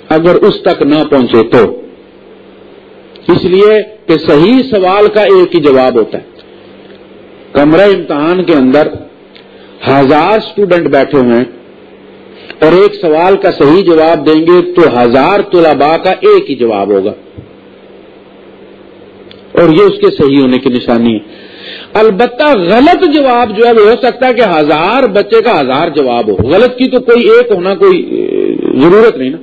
اگر اس تک نہ پہنچے تو۔ اس لیے کہ صحیح سوال کا ایک ہی جواب ہوتا ہے۔ کمرہ امتحان کے اندر ہزار اسٹوڈنٹ بیٹھے ہوئے ہیں۔ اور ایک سوال کا صحیح جواب دیں گے تو ہزار طلباء کا ایک ہی جواب ہوگا۔ اور یہ اس کے صحیح ہونے کی نشانی ہے۔ البتہ غلط جواب جو ہے وہ ہو سکتا ہے کہ ہزار بچے کا ہزار جواب ہو۔ غلط کی تو کوئی ایک ہونا کوئی ضرورت نہیں نا۔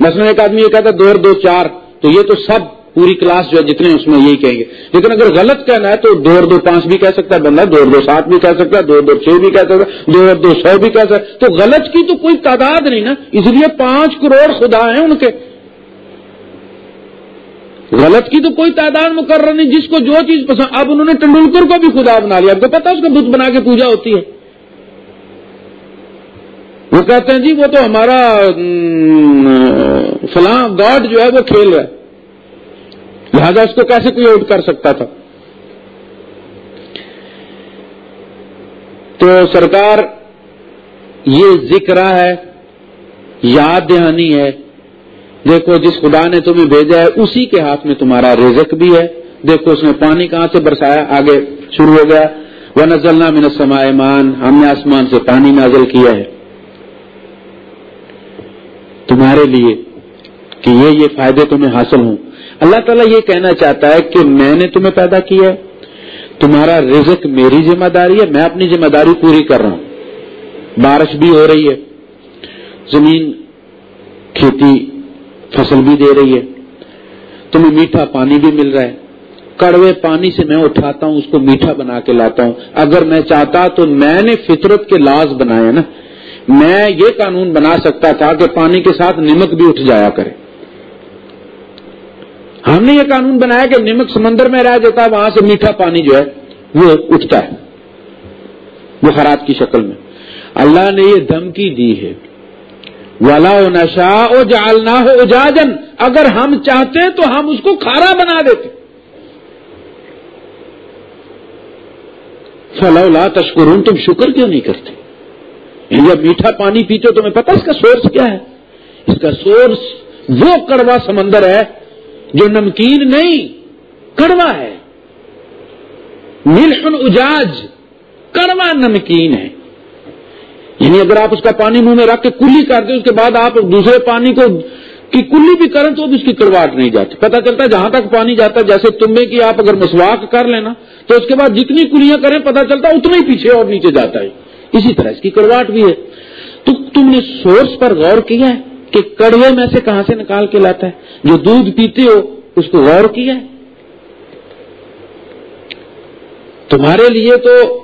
مثلا ایک آدمی یہ کہتا دو اور دو چار، تو یہ تو سب پوری کلاس جو ہے جتنے اس میں یہی کہیں گے۔ لیکن اگر غلط کہنا ہے تو دو دو پانچ بھی کہہ سکتا ہے بندہ دو دو سات بھی کہہ سکتا ہے دو دو چھ بھی کہہ سکتا ہے دو دو سو بھی کہہ سکتا ہے۔ تو غلط کی تو کوئی تعداد نہیں نا۔ اس لیے پانچ کروڑ خدا ہیں ان کے۔ غلط کی تو کوئی تعداد مقرر نہیں، جس کو جو چیز پسند۔ اب انہوں نے ٹنڈولکر کو بھی خدا بنا لیا۔ اب کو پتا اس کو بت بنا کے پوجا ہوتی ہے۔ وہ کہتے ہیں جی وہ تو ہمارا فلاں گاڈ جو ہے وہ کھیل رہا ہے۔ لہذا اس کو کیسے کوئی آؤٹ کر سکتا تھا؟ تو سرکار، یہ ذکر ہے، یاد دہانی ہے، دیکھو جس خدا نے تمہیں بھیجا ہے، اسی کے ہاتھ میں تمہارا رزق بھی ہے۔ دیکھو اس نے پانی کہاں سے برسایا؟ آگے شروع ہو گیا۔ وہ نزلنا من سمائے مان ہم نے آسمان سے پانی نازل کیا ہے۔ تمہارے لیے کہ یہ یہ فائدے تمہیں حاصل ہوں۔ اللہ تعالیٰ یہ کہنا چاہتا ہے کہ میں نے تمہیں پیدا کیا ہے۔ تمہارا رزق میری ذمہ داری ہے، میں اپنی ذمہ داری پوری کر رہا ہوں۔ بارش بھی ہو رہی ہے۔ زمین کھیتی فصل بھی دے رہی ہے۔ تمہیں میٹھا پانی بھی مل رہا ہے۔ کڑوے پانی سے میں اٹھاتا ہوں، اس کو میٹھا بنا کے لاتا ہوں۔ اگر میں چاہتا تو میں نے فطرت کے لاز بنایا نا۔ میں یہ قانون بنا سکتا تھا کہ پانی کے ساتھ نمک بھی اٹھ جایا کرے۔ ہم نے یہ قانون بنایا کہ نمک سمندر میں رہ جاتا وہاں سے میٹھا پانی جو ہے، وہ اٹھتا ہے بخارات کی شکل میں۔ اللہ نے یہ دھمکی دی ہے۔ والا نشا او جالنا ہو اجاجن اگر ہم چاہتے تو ہم اس کو کھارا بنا دیتے۔ فلا تشکرون، تم شکر کیوں نہیں کرتے؟ یعنی جب میٹھا پانی پیتے ہو تمہیں پتا اس کا سورس کیا ہے؟ اس کا سورس وہ کڑوا سمندر ہے جو نمکین نہیں، کڑوا ہے۔ ملحن اجاج کڑوا نمکین ہے۔ یعنی اگر آپ اس کا پانی منہ میں رکھ کے کلی کر دیں، اس کے بعد آپ دوسرے پانی کو کی کلی بھی کریں تو اس کی کڑواٹ نہیں جاتی۔ پتا چلتا ہے جہاں تک پانی جاتا ہے، جیسے تمبے کی آپ اگر مسواک کر لینا، تو اس کے بعد جتنی کلیاں کریں پتا چلتا ہے اتنا ہی پیچھے اور نیچے جاتا ہے۔ اسی طرح اس کی کڑواٹ بھی ہے۔ تو تم نے سورس پر غور کیا ہے۔ کہ کڑوے میں سے کہاں سے نکال کے لاتا ہے؟ جو دودھ پیتے ہو، اس کو غور کیا ہے۔ تمہارے لیے تو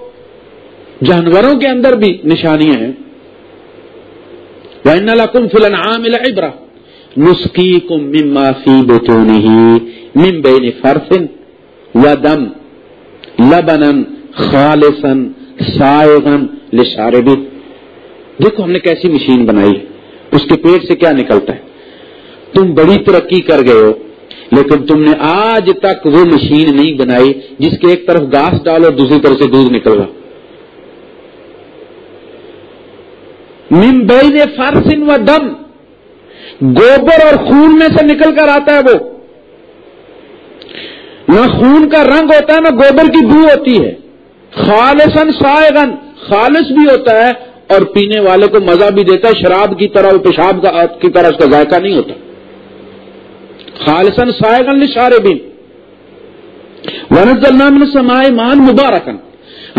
جانوروں کے اندر بھی نشانیاں ہیں۔ وَإِنَّ لَكُمْ فِي الْأَنْعَامِ لَعِبْرَةً نُسْقِيكُم مِّمَّا فِي بُطُونِهِ مِن بَيْنِ فَرْثٍ وَدَمٍ لَبَنًا خَالِصًا سَائِغًا لِشَارِبِينَ دیکھو، ہم نے کیسی مشین بنائی۔ ہے اس کے پیٹ سے کیا نکلتا ہے؟ تم بڑی ترقی کر گئے ہو، لیکن تم نے آج تک وہ مشین نہیں بنائی جس کے ایک طرف گاس ڈالو دوسری طرف سے دودھ نکل رہا۔ ممبئی فرسن و دم، گوبر اور خون میں سے نکل کر آتا ہے وہ۔ نہ خون کا رنگ ہوتا ہے، نہ گوبر کی بو ہوتی ہے۔ خالصن سائغن خالص بھی ہوتا ہے اور پینے والے کو مزہ بھی دیتا ہے، شراب کی طرح پیشاب کی طرح اس کا ذائقہ نہیں ہوتا۔ خالصن سائغن شارے بن ونز اللہ سمائے مان مبارکن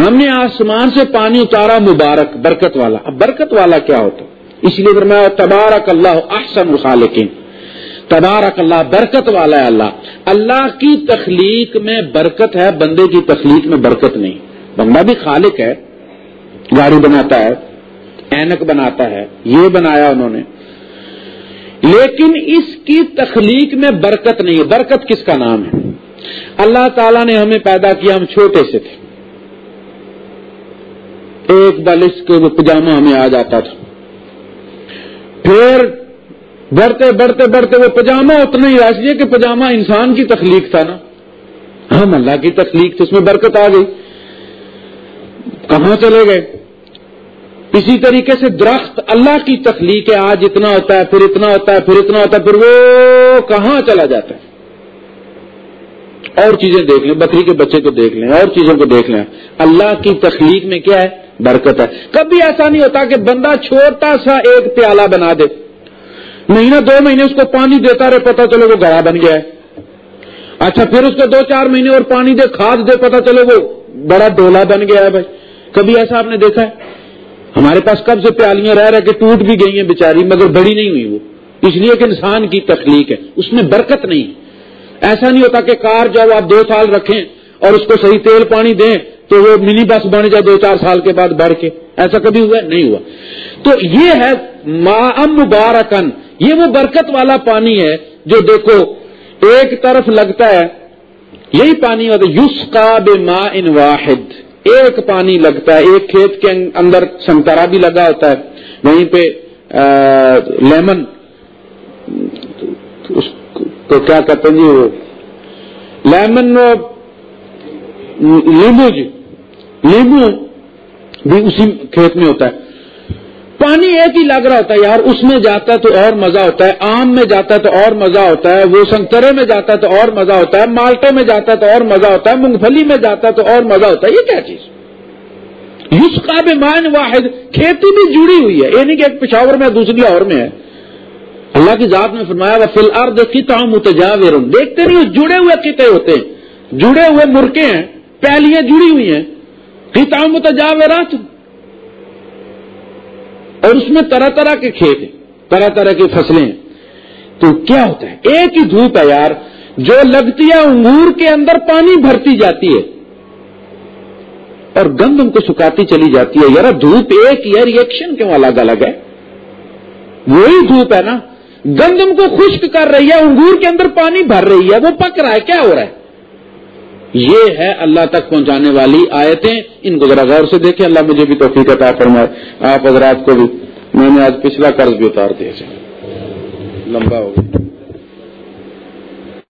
ہم نے آسمان سے پانی اتارا، مبارک، برکت والا۔ اب برکت والا کیا ہوتا؟ اس لیے اگر میں تبارک اللہ احسن الخالقین۔ تبارک اللہ برکت والا ہے اللہ۔ اللہ کی تخلیق میں برکت ہے، بندے کی تخلیق میں برکت نہیں۔ بندہ بھی خالق ہے، گاڑی بناتا ہے اینک بناتا ہے، یہ بنایا انہوں نے۔ لیکن اس کی تخلیق میں برکت نہیں ہے۔ برکت کس کا نام ہے؟ اللہ تعالیٰ نے ہمیں پیدا کیا، ہم چھوٹے سے تھے۔ ایک بلش کے پجامہ ہمیں آ جاتا تھا۔ پھر بڑھتے بڑھتے بڑھتے وہ پجامہ اتنا ہی لیے کہ پجامہ انسان کی تخلیق تھا نا۔ ہم اللہ کی تخلیق تھی اس میں برکت آ گئی۔ کہاں چلے گئے؟ اسی طریقے سے درخت اللہ کی تخلیق ہے، آج اتنا ہوتا ہے، پھر اتنا ہوتا ہے، پھر اتنا ہوتا ہے، پھر وہ کہاں چلا جاتا ہے؟ اور چیزیں دیکھ لیں، بکری کے بچے کو دیکھ لیں، اور چیزوں کو دیکھ لیں۔ اللہ کی تخلیق میں کیا ہے؟ برکت ہے۔ کبھی ایسا نہیں ہوتا کہ بندہ چھوٹا سا ایک پیالہ بنا دے۔ مہینہ، دو مہینے اس کو پانی دیتا رہے پتا چلے وہ گڑا بن گیا ہے۔ اچھا پھر اس کو دو چار مہینے اور پانی دے، کھاد دے پتا چلے وہ بڑا ڈولا بن گیا ہے بھائی۔ کبھی ایسا آپ نے دیکھا ہے؟ ہمارے پاس کب سے پیالیاں رہ رہ کے ٹوٹ بھی گئی ہیں بیچاری، مگر بڑی نہیں ہوئی وہ۔ اس لیے کہ انسان کی تخلیق ہے، اس میں برکت نہیں۔ ایسا نہیں ہوتا کہ کار جاؤ آپ دو سال رکھیں اور اس کو صحیح تیل پانی دیں تو وہ منی بس بن جائے دو چار سال کے بعد بڑھ کے۔ ایسا کبھی ہوا نہیں ہوا۔ تو یہ ہے ما مبارکن یہ وہ برکت والا پانی ہے جو دیکھو، ایک طرف لگتا ہے، یہی پانی ہوتا ہے یوس کا بے ما ان واحد۔ ایک پانی لگتا ہے، ایک کھیت کے اندر سنترا بھی لگا ہوتا ہے۔ وہیں پہ لیمن، اس کو کیا کہتے ہیں جی وہ؟ لیمن لیمو جی لیمو بھی اسی کھیت میں ہوتا ہے۔ پانی ایک ہی لگ رہا ہوتا ہے یار، اس میں جاتا ہے تو اور مزہ ہوتا ہے، آم میں جاتا ہے تو اور مزہ ہوتا ہے وہ سنگترے میں جاتا ہے تو اور مزہ ہوتا ہے، مالٹے میں جاتا ہے تو اور مزہ ہوتا ہے مونگ پھلی میں جاتا ہے تو اور مزہ ہوتا ہے، یہ کیا چیز؟ یوس کا بھی مان واحد، کھیتی بھی جڑی ہوئی ہے، یہ نہیں کہ ایک پشاور میں دوسری اور میں ہے۔ اللہ کی ذات میں فرمایا وہ فی الارض کتا متجاور۔ دیکھتے نہیں جڑے ہوئے کتے ہوتے ہیں، جڑے ہوئے مرکے ہیں، پہلیاں جڑی ہوئی ہیں۔ کتا متجاورات اس میں طرح طرح کے کھیت ہیں، طرح طرح کی فصلیں ہیں۔ تو کیا ہوتا ہے؟ ایک ہی دھوپ ہے یار، جو لگتی ہے انگور کے اندر پانی بھرتی جاتی ہے اور گندم کو سکاتی چلی جاتی ہے۔ یار دھوپ ایک یا ریئیکشن کیوں الگ الگ ہے؟ وہی دھوپ ہے نا۔ گندم کو خشک کر رہی ہے، انگور کے اندر پانی بھر رہی ہے، وہ پک رہا ہے، کیا ہو رہا ہے؟ یہ ہے اللہ تک پہنچانے والی آیتیں۔ ان کو ذرا غور سے دیکھیں، اللہ مجھے بھی توفیق عطا فرمائے۔ آپ حضرات کو بھی، میں نے آج پچھلا قرض بھی اتار دیا۔ لمبا ہو گیا۔